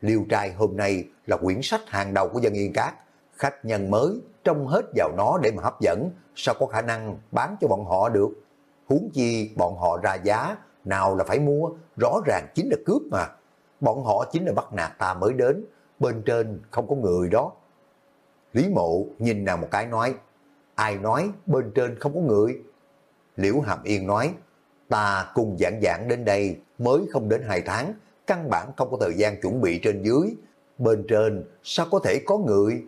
Liêu trai hôm nay là quyển sách hàng đầu của dân Yên Cát, khách nhân mới trông hết vào nó để mà hấp dẫn, sao có khả năng bán cho bọn họ được. Huống chi bọn họ ra giá, nào là phải mua, rõ ràng chính là cướp mà. Bọn họ chính là bắt nạt ta mới đến, bên trên không có người đó. Lý mộ nhìn nào một cái nói, ai nói bên trên không có người? Liễu Hàm Yên nói, ta cùng giảng giảng đến đây mới không đến hai tháng, căn bản không có thời gian chuẩn bị trên dưới. Bên trên sao có thể có người?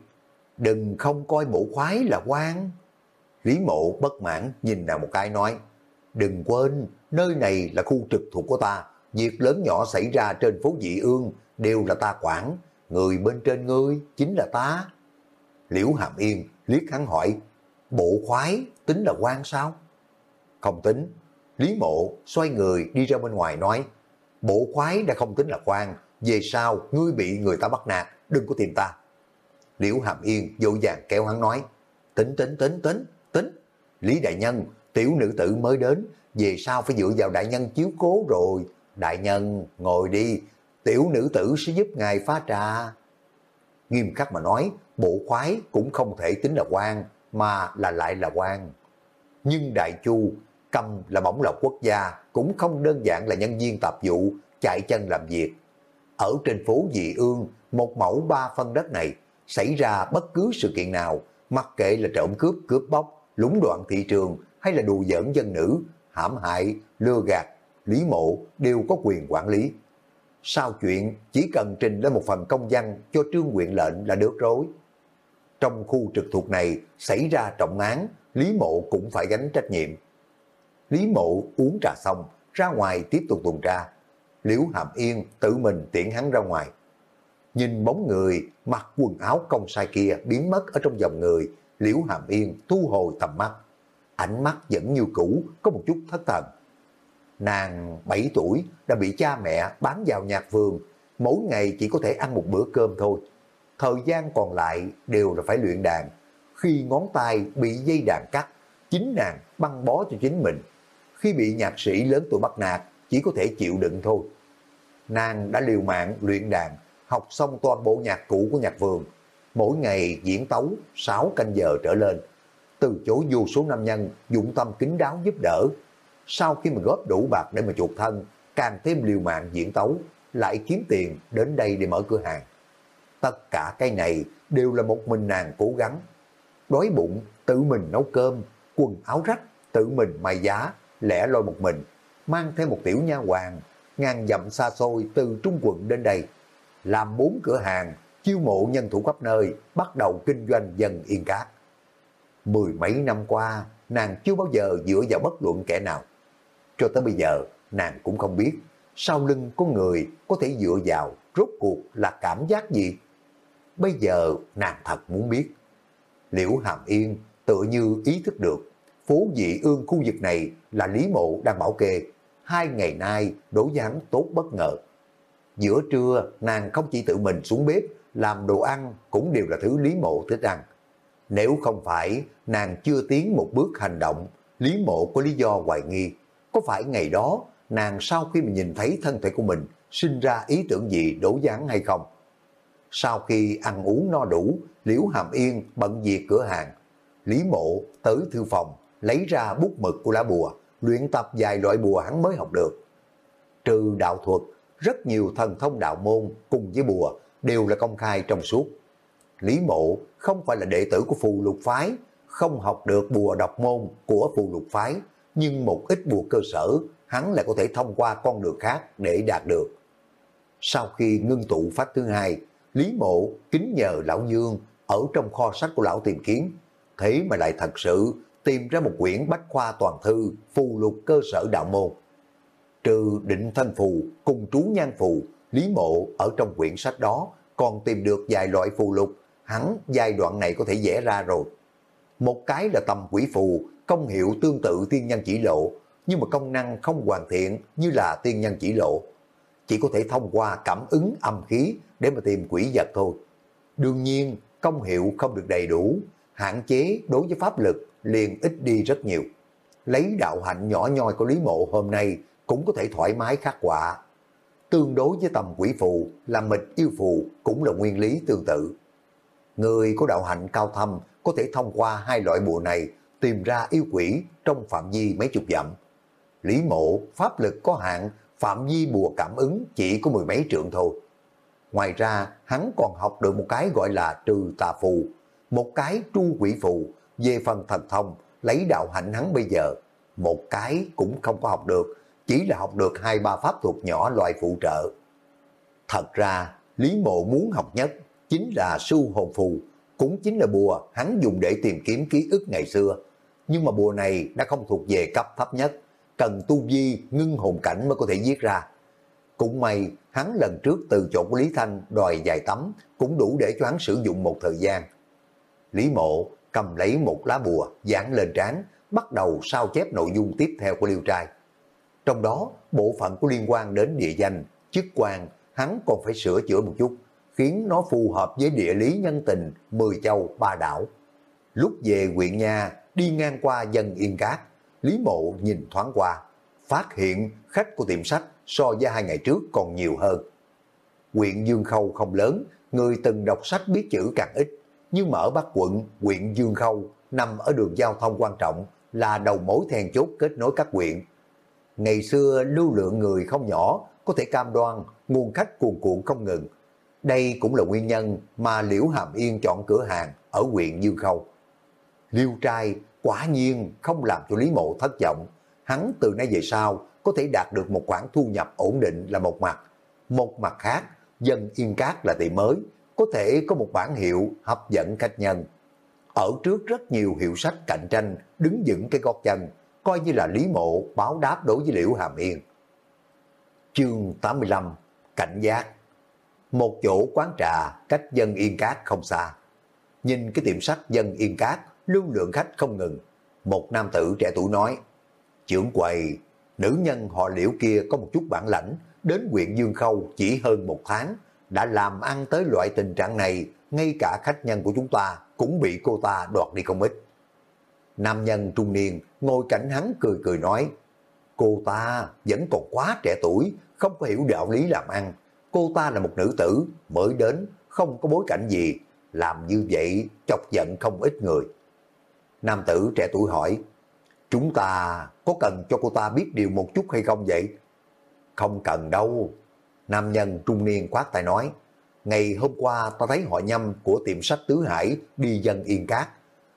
Đừng không coi bộ khoái là quan. Lý mộ bất mãn nhìn nào một cái nói, đừng quên, nơi này là khu trực thuộc của ta, việc lớn nhỏ xảy ra trên phố dị ương đều là ta quản, người bên trên ngươi chính là ta. Liễu Hàm Yên liếc hắn hỏi, bộ khoái tính là quan sao? Không tính. Lý mộ xoay người đi ra bên ngoài nói, bộ khoái đã không tính là quan, về sau ngươi bị người ta bắt nạt, đừng có tìm ta. Liễu Hàm Yên dỗ dàng kéo hắn nói, tính tính tính tính, tính. Lý Đại Nhân, tiểu nữ tử mới đến, về sau phải dựa vào đại nhân chiếu cố rồi. Đại nhân, ngồi đi, tiểu nữ tử sẽ giúp ngài phá trà. Nghiêm khắc mà nói, bộ khoái cũng không thể tính là quan, mà là lại là quan. Nhưng Đại Chu, cầm là bổng lộc quốc gia, cũng không đơn giản là nhân viên tạp vụ, chạy chân làm việc. Ở trên phố Dị Ương, một mẫu ba phân đất này, xảy ra bất cứ sự kiện nào, mặc kệ là trộm cướp, cướp bóc, lũng đoạn thị trường hay là đùa giỡn dân nữ, hãm hại, lừa gạt, lý mộ đều có quyền quản lý. Sau chuyện chỉ cần trình lên một phần công văn cho trương quyện lệnh là được rồi. Trong khu trực thuộc này xảy ra trọng án, Lý Mộ cũng phải gánh trách nhiệm. Lý Mộ uống trà xong, ra ngoài tiếp tục tuần tra. Liễu Hàm Yên tự mình tiễn hắn ra ngoài. Nhìn bóng người mặc quần áo công sai kia biến mất ở trong dòng người, Liễu Hàm Yên thu hồi tầm mắt. Ánh mắt vẫn như cũ, có một chút thất thần. Nàng 7 tuổi đã bị cha mẹ bán vào nhạc vườn, mỗi ngày chỉ có thể ăn một bữa cơm thôi. Thời gian còn lại đều là phải luyện đàn. Khi ngón tay bị dây đàn cắt, chính nàng băng bó cho chính mình. Khi bị nhạc sĩ lớn tuổi bắt nạt, chỉ có thể chịu đựng thôi. Nàng đã liều mạng luyện đàn, học xong toàn bộ nhạc cũ của nhạc vườn. Mỗi ngày diễn tấu 6 canh giờ trở lên. Từ chỗ vô số nam nhân dụng tâm kính đáo giúp đỡ. Sau khi mà góp đủ bạc để mà chuột thân, càng thêm liều mạng diễn tấu, lại kiếm tiền đến đây để mở cửa hàng. Tất cả cái này đều là một mình nàng cố gắng. Đói bụng, tự mình nấu cơm, quần áo rách, tự mình may giá, lẻ loi một mình, mang thêm một tiểu nha hoàng, ngàn dặm xa xôi từ Trung quận đến đây. Làm bốn cửa hàng, chiêu mộ nhân thủ khắp nơi, bắt đầu kinh doanh dần yên cát. Mười mấy năm qua, nàng chưa bao giờ dựa vào bất luận kẻ nào. Cho tới bây giờ, nàng cũng không biết, sau lưng có người có thể dựa vào, rốt cuộc là cảm giác gì? Bây giờ nàng thật muốn biết. Liễu Hàm Yên tự như ý thức được, phố dị ương khu vực này là Lý Mộ đang bảo kê, hai ngày nay đổ dáng tốt bất ngờ. Giữa trưa, nàng không chỉ tự mình xuống bếp, làm đồ ăn cũng đều là thứ Lý Mộ thích ăn. Nếu không phải nàng chưa tiến một bước hành động, Lý Mộ có lý do hoài nghi. Có phải ngày đó nàng sau khi mình nhìn thấy thân thể của mình sinh ra ý tưởng gì đổ dáng hay không? Sau khi ăn uống no đủ, Liễu Hàm Yên bận việc cửa hàng. Lý Mộ tới thư phòng, lấy ra bút mực của lá bùa, luyện tập vài loại bùa hắn mới học được. Trừ đạo thuật, rất nhiều thần thông đạo môn cùng với bùa đều là công khai trong suốt. Lý Mộ không phải là đệ tử của phù lục phái, không học được bùa độc môn của phù lục phái, nhưng một ít bùa cơ sở hắn lại có thể thông qua con đường khác để đạt được. Sau khi ngưng tụ phát thứ hai, Lý Mộ kính nhờ Lão Dương ở trong kho sách của Lão tìm kiếm, thế mà lại thật sự tìm ra một quyển bách khoa toàn thư phù lục cơ sở đạo môn. Trừ định thân phù cùng trú nhan phù, Lý Mộ ở trong quyển sách đó còn tìm được vài loại phù lục, hắn giai đoạn này có thể vẽ ra rồi. Một cái là tầm quỷ phù, công hiệu tương tự tiên nhân chỉ lộ, nhưng mà công năng không hoàn thiện như là tiên nhân chỉ lộ. Chỉ có thể thông qua cảm ứng âm khí để mà tìm quỷ vật thôi. Đương nhiên, công hiệu không được đầy đủ, hạn chế đối với pháp lực liền ít đi rất nhiều. Lấy đạo hạnh nhỏ nhoi của Lý Mộ hôm nay cũng có thể thoải mái khắc họa. Tương đối với tầm quỷ phù là mịch yêu phù cũng là nguyên lý tương tự. Người có đạo hạnh cao thâm có thể thông qua hai loại bùa này tìm ra yêu quỷ trong phạm vi mấy chục dặm. Lý mộ, pháp lực có hạn, phạm vi bùa cảm ứng chỉ có mười mấy trượng thôi. Ngoài ra, hắn còn học được một cái gọi là trừ tà phù, một cái tru quỷ phù, về phần thần thông, lấy đạo hạnh hắn bây giờ, một cái cũng không có học được, chỉ là học được hai ba pháp thuật nhỏ loại phụ trợ. Thật ra, Lý Mộ muốn học nhất chính là su hồn phù, cũng chính là bùa hắn dùng để tìm kiếm ký ức ngày xưa. Nhưng mà bùa này đã không thuộc về cấp thấp nhất, cần tu vi ngưng hồn cảnh mới có thể viết ra. Cũng may, hắn lần trước từ chỗ của Lý Thanh đòi dài tắm, cũng đủ để cho hắn sử dụng một thời gian. Lý Mộ cầm lấy một lá bùa, dán lên trán, bắt đầu sao chép nội dung tiếp theo của Liêu Trai. Trong đó, bộ phận của liên quan đến địa danh, chức quan, hắn còn phải sửa chữa một chút, khiến nó phù hợp với địa lý nhân tình mười châu ba đảo. Lúc về huyện nhà, đi ngang qua dân Yên Cát, Lý Mộ nhìn thoáng qua, phát hiện khách của tiệm sách so với hai ngày trước còn nhiều hơn. Huyện Dương Khâu không lớn, người từng đọc sách biết chữ càng ít, nhưng mở Bắc quận, huyện Dương Khâu nằm ở đường giao thông quan trọng là đầu mối then chốt kết nối các huyện. Ngày xưa lưu lượng người không nhỏ, có thể cam đoan nguồn khách cuồn cuộn không ngừng. Đây cũng là nguyên nhân mà Liễu Hàm Yên chọn cửa hàng ở huyện Dương Khâu. Liêu trai quả nhiên không làm cho Lý Mộ thất vọng. Hắn từ nay về sau có thể đạt được một khoản thu nhập ổn định là một mặt. Một mặt khác, dân Yên Cát là tiệm mới, có thể có một bản hiệu hấp dẫn khách nhân. Ở trước rất nhiều hiệu sách cạnh tranh đứng vững cái gót chân, coi như là Lý Mộ báo đáp đối với Liễu Hàm Yên. Chương 85 Cảnh giác một chỗ quán trà cách dân Yên Cát không xa. Nhìn cái tiệm sách dân Yên Cát, lưu lượng khách không ngừng. Một nam tử trẻ tuổi nói, trưởng quầy, nữ nhân họ liễu kia có một chút bản lãnh, đến huyện Dương Khâu chỉ hơn một tháng, đã làm ăn tới loại tình trạng này, ngay cả khách nhân của chúng ta cũng bị cô ta đoạt đi không ít. Nam nhân trung niên ngồi cạnh hắn cười cười nói, cô ta vẫn còn quá trẻ tuổi, không có hiểu đạo lý làm ăn. Cô ta là một nữ tử, mới đến, không có bối cảnh gì, làm như vậy chọc giận không ít người. Nam tử trẻ tuổi hỏi, chúng ta có cần cho cô ta biết điều một chút hay không vậy? Không cần đâu. Nam nhân trung niên quát tay nói, ngày hôm qua ta thấy họ nhâm của tiệm sách Tứ Hải đi dân Yên Cát.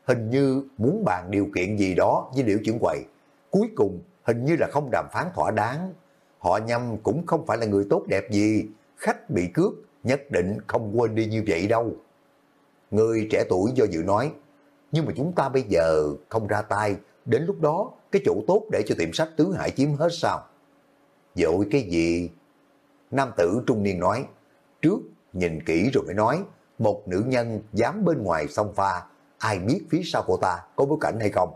Hình như muốn bàn điều kiện gì đó với liễu chuyển quầy. Cuối cùng hình như là không đàm phán thỏa đáng. Họ nhâm cũng không phải là người tốt đẹp gì. Khách bị cướp nhất định không quên đi như vậy đâu. Người trẻ tuổi do dự nói, nhưng mà chúng ta bây giờ không ra tay, đến lúc đó cái chỗ tốt để cho tiệm sách Tứ Hải chiếm hết sao? Dội cái gì? Nam tử trung niên nói, trước nhìn kỹ rồi mới nói, một nữ nhân dám bên ngoài sông pha, ai biết phía sau cô ta có bối cảnh hay không?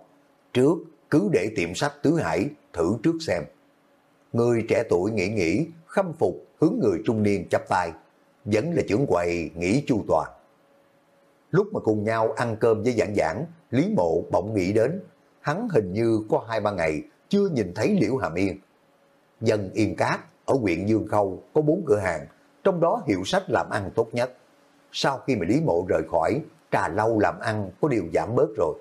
Trước, cứ để tiệm sách Tứ Hải thử trước xem. Người trẻ tuổi nghĩ nghĩ, khâm phục hướng người trung niên chắp tay, vẫn là trưởng quầy nghĩ chu toàn. Lúc mà cùng nhau ăn cơm với giảng giảng, Lý Mộ bỗng nghĩ đến, hắn hình như có hai ba ngày chưa nhìn thấy Liễu Hàm Yên. Dân Yên Cát ở huyện Dương Khâu có bốn cửa hàng, trong đó hiệu sách làm ăn tốt nhất. Sau khi mà Lý Mộ rời khỏi, trà lâu làm ăn có điều giảm bớt rồi.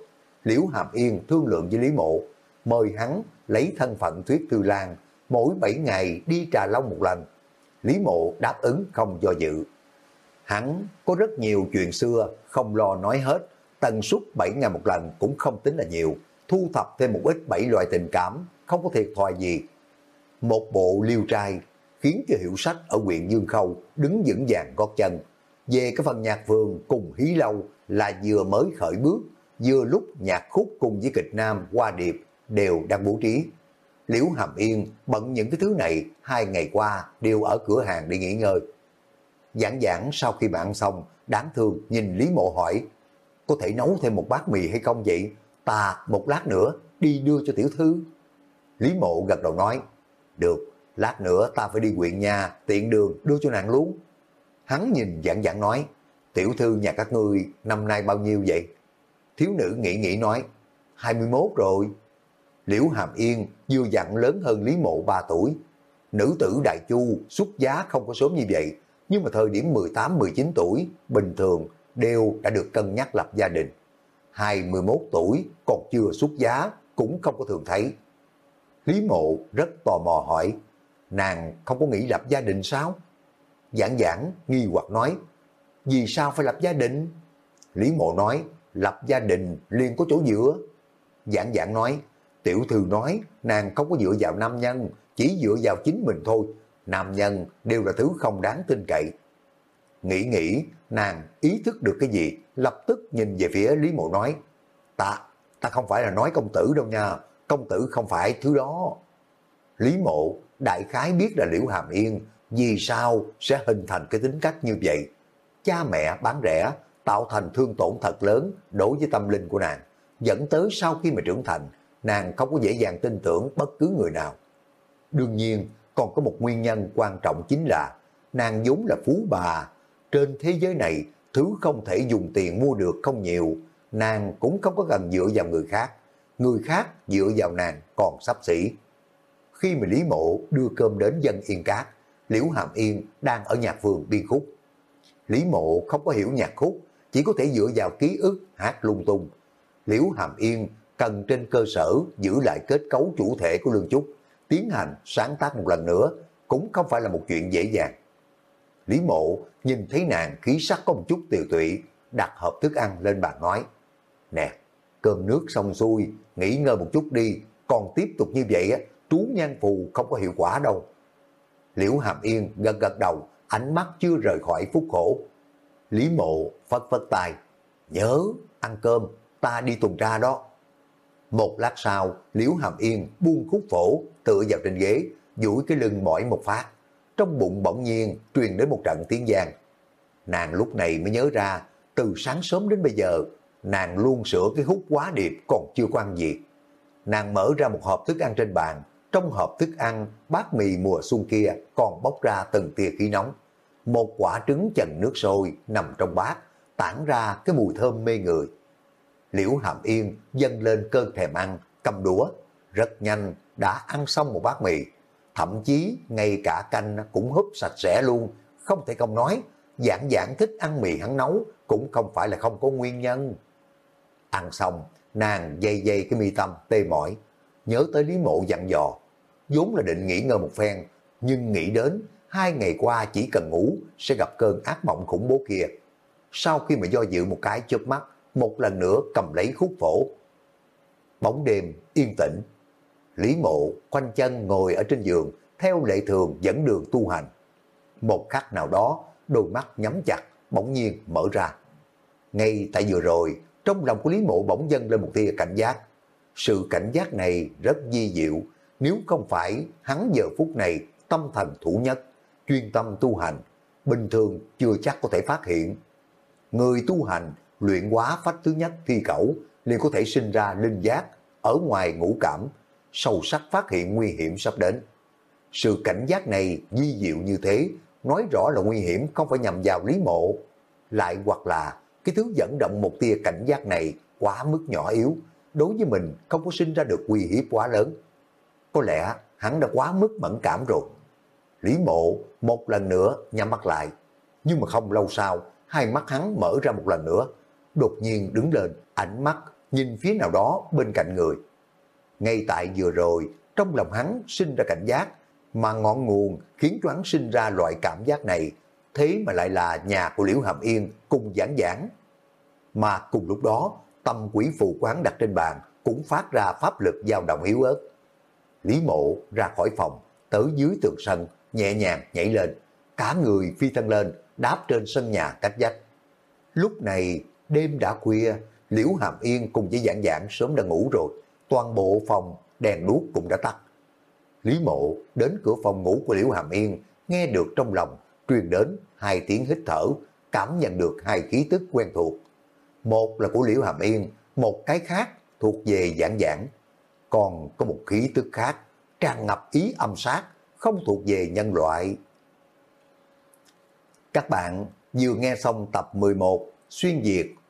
Liễu Hàm Yên thương lượng với Lý Mộ, mời hắn lấy thân phận thuyết Thư Lan, mỗi 7 ngày đi trà long một lần. Lý Mộ đáp ứng không do dự. Hắn có rất nhiều chuyện xưa, không lo nói hết, tần suất 7 ngày một lần cũng không tính là nhiều, thu thập thêm một ít bảy loại tình cảm, không có thiệt thòi gì. Một bộ liêu trai khiến cho hiệu sách ở huyện Dương Khâu đứng vững vàng gót chân. Về cái phần nhạc vườn cùng hí lâu là vừa mới khởi bước, vừa lúc nhạc khúc cùng với kịch nam qua điệp đều đang bố trí. Liễu Hàm Yên bận những cái thứ này hai ngày qua đều ở cửa hàng để nghỉ ngơi. Giảng giảng sau khi mà ăn xong, đáng thương nhìn Lý Mộ hỏi, có thể nấu thêm một bát mì hay không vậy? Ta một lát nữa đi đưa cho tiểu thư. Lý Mộ gật đầu nói, được, lát nữa ta phải đi quyện nhà, tiện đường đưa cho nàng luôn. Hắn nhìn giảng giảng nói, tiểu thư nhà các ngươi năm nay bao nhiêu vậy? Thiếu nữ nghĩ nghĩ nói, 21 rồi. Liễu Hàm Yên vừa dặn lớn hơn Lý Mộ 3 tuổi. Nữ tử Đại Chu xuất giá không có sớm như vậy, nhưng mà thời điểm 18-19 tuổi, bình thường đều đã được cân nhắc lập gia đình. 21 tuổi còn chưa xuất giá cũng không có thường thấy. Lý Mộ rất tò mò hỏi, nàng không có nghĩ lập gia đình sao? Giảng giảng nghi hoặc nói, vì sao phải lập gia đình? Lý Mộ nói, lập gia đình liền có chỗ dựa. Giảng giảng nói, tiểu thư nói nàng không có dựa vào nam nhân, chỉ dựa vào chính mình thôi. Nam nhân đều là thứ không đáng tin cậy. Nghĩ nghĩ, nàng ý thức được cái gì, lập tức nhìn về phía Lý Mộ nói, ta, ta không phải là nói công tử đâu nha, công tử không phải thứ đó. Lý Mộ đại khái biết là Liễu Hàm Yên vì sao sẽ hình thành cái tính cách như vậy. Cha mẹ bán rẻ tạo thành thương tổn thật lớn đối với tâm linh của nàng, dẫn tới sau khi mà trưởng thành, nàng không có dễ dàng tin tưởng bất cứ người nào. Đương nhiên, còn có một nguyên nhân quan trọng chính là nàng vốn là phú bà. Trên thế giới này, thứ không thể dùng tiền mua được không nhiều, nàng cũng không có cần dựa vào người khác. Người khác dựa vào nàng còn sắp xỉ. Khi mà Lý Mộ đưa cơm đến dân Yên Cát, Liễu Hàm Yên đang ở nhạc vườn biên khúc. Lý Mộ không có hiểu nhạc khúc, chỉ có thể dựa vào ký ức hát lung tung. Liễu Hàm Yên cần trên cơ sở giữ lại kết cấu chủ thể của Lương Trúc, tiến hành sáng tác một lần nữa cũng không phải là một chuyện dễ dàng. Lý Mộ nhìn thấy nàng khí sắc có một chút tiều tụy, đặt hộp thức ăn lên bàn nói, Nè, cơm nước xong xuôi, nghỉ ngơi một chút đi, còn tiếp tục như vậy á, trú nhan phù không có hiệu quả đâu. Liễu Hàm Yên gật gật đầu, ánh mắt chưa rời khỏi phúc khổ. Lý Mộ phất phất tay, nhớ, ăn cơm, ta đi tuần tra đó. Một lát sau, Liễu Hàm Yên buông khúc phổ, tựa vào trên ghế, duỗi cái lưng mỏi một phát. Trong bụng bỗng nhiên truyền đến một trận tiếng giang. Nàng lúc này mới nhớ ra, từ sáng sớm đến bây giờ, nàng luôn sửa cái hút quá điệp còn chưa quan gì. Nàng mở ra một hộp thức ăn trên bàn, trong hộp thức ăn, bát mì mùa xuân kia còn bốc ra từng tia khí nóng. Một quả trứng chần nước sôi nằm trong bát, tản ra cái mùi thơm mê người. Liễu Hàm Yên dâng lên cơn thèm ăn, cầm đũa, rất nhanh đã ăn xong một bát mì. Thậm chí ngay cả canh cũng húp sạch sẽ luôn, không thể không nói, giảng giảng thích ăn mì hắn nấu cũng không phải là không có nguyên nhân. Ăn xong, nàng dây dây cái mi tâm tê mỏi, nhớ tới Lý Mộ dặn dò, vốn là định nghỉ ngơi một phen, nhưng nghĩ đến hai ngày qua chỉ cần ngủ sẽ gặp cơn ác mộng khủng bố kia. Sau khi mà do dự một cái chớp mắt, một lần nữa cầm lấy khúc phổ. Bóng đêm yên tĩnh, Lý Mộ khoanh chân ngồi ở trên giường, theo lệ thường dẫn đường tu hành. Một khắc nào đó, đôi mắt nhắm chặt, bỗng nhiên mở ra. Ngay tại vừa rồi, trong lòng của Lý Mộ bỗng dâng lên một tia cảnh giác. Sự cảnh giác này rất di diệu, nếu không phải hắn giờ phút này tâm thần thủ nhất, chuyên tâm tu hành, bình thường chưa chắc có thể phát hiện. Người tu hành luyện quá phách thứ nhất thi cẩu liền có thể sinh ra linh giác ở ngoài ngũ cảm, sâu sắc phát hiện nguy hiểm sắp đến. Sự cảnh giác này di diệu như thế, nói rõ là nguy hiểm không phải nhằm vào lý mộ, lại hoặc là cái thứ dẫn động một tia cảnh giác này quá mức nhỏ yếu, đối với mình không có sinh ra được uy hiếp quá lớn. Có lẽ hắn đã quá mức mẫn cảm rồi. Lý mộ một lần nữa nhắm mắt lại, nhưng mà không lâu sau, hai mắt hắn mở ra một lần nữa, đột nhiên đứng lên, ánh mắt nhìn phía nào đó bên cạnh người. Ngay tại vừa rồi, trong lòng hắn sinh ra cảnh giác, mà ngọn nguồn khiến cho hắn sinh ra loại cảm giác này, thế mà lại là nhà của Liễu Hàm Yên cùng giảng giảng. Mà cùng lúc đó, tâm quỷ phù quán đặt trên bàn cũng phát ra pháp lực dao động yếu ớt. Lý mộ ra khỏi phòng, tới dưới tường sân, nhẹ nhàng nhảy lên, cả người phi thân lên, đáp trên sân nhà cách dách. Lúc này, đêm đã khuya, Liễu Hàm Yên cùng với dạng dạng sớm đã ngủ rồi, toàn bộ phòng đèn đuốc cũng đã tắt. Lý mộ đến cửa phòng ngủ của Liễu Hàm Yên, nghe được trong lòng, truyền đến hai tiếng hít thở, cảm nhận được hai khí tức quen thuộc. Một là của Liễu Hàm Yên, một cái khác thuộc về Dạng Dạng Còn có một khí tức khác, tràn ngập ý âm sát, không thuộc về nhân loại. Các bạn vừa nghe xong tập 11 Xuyên Việt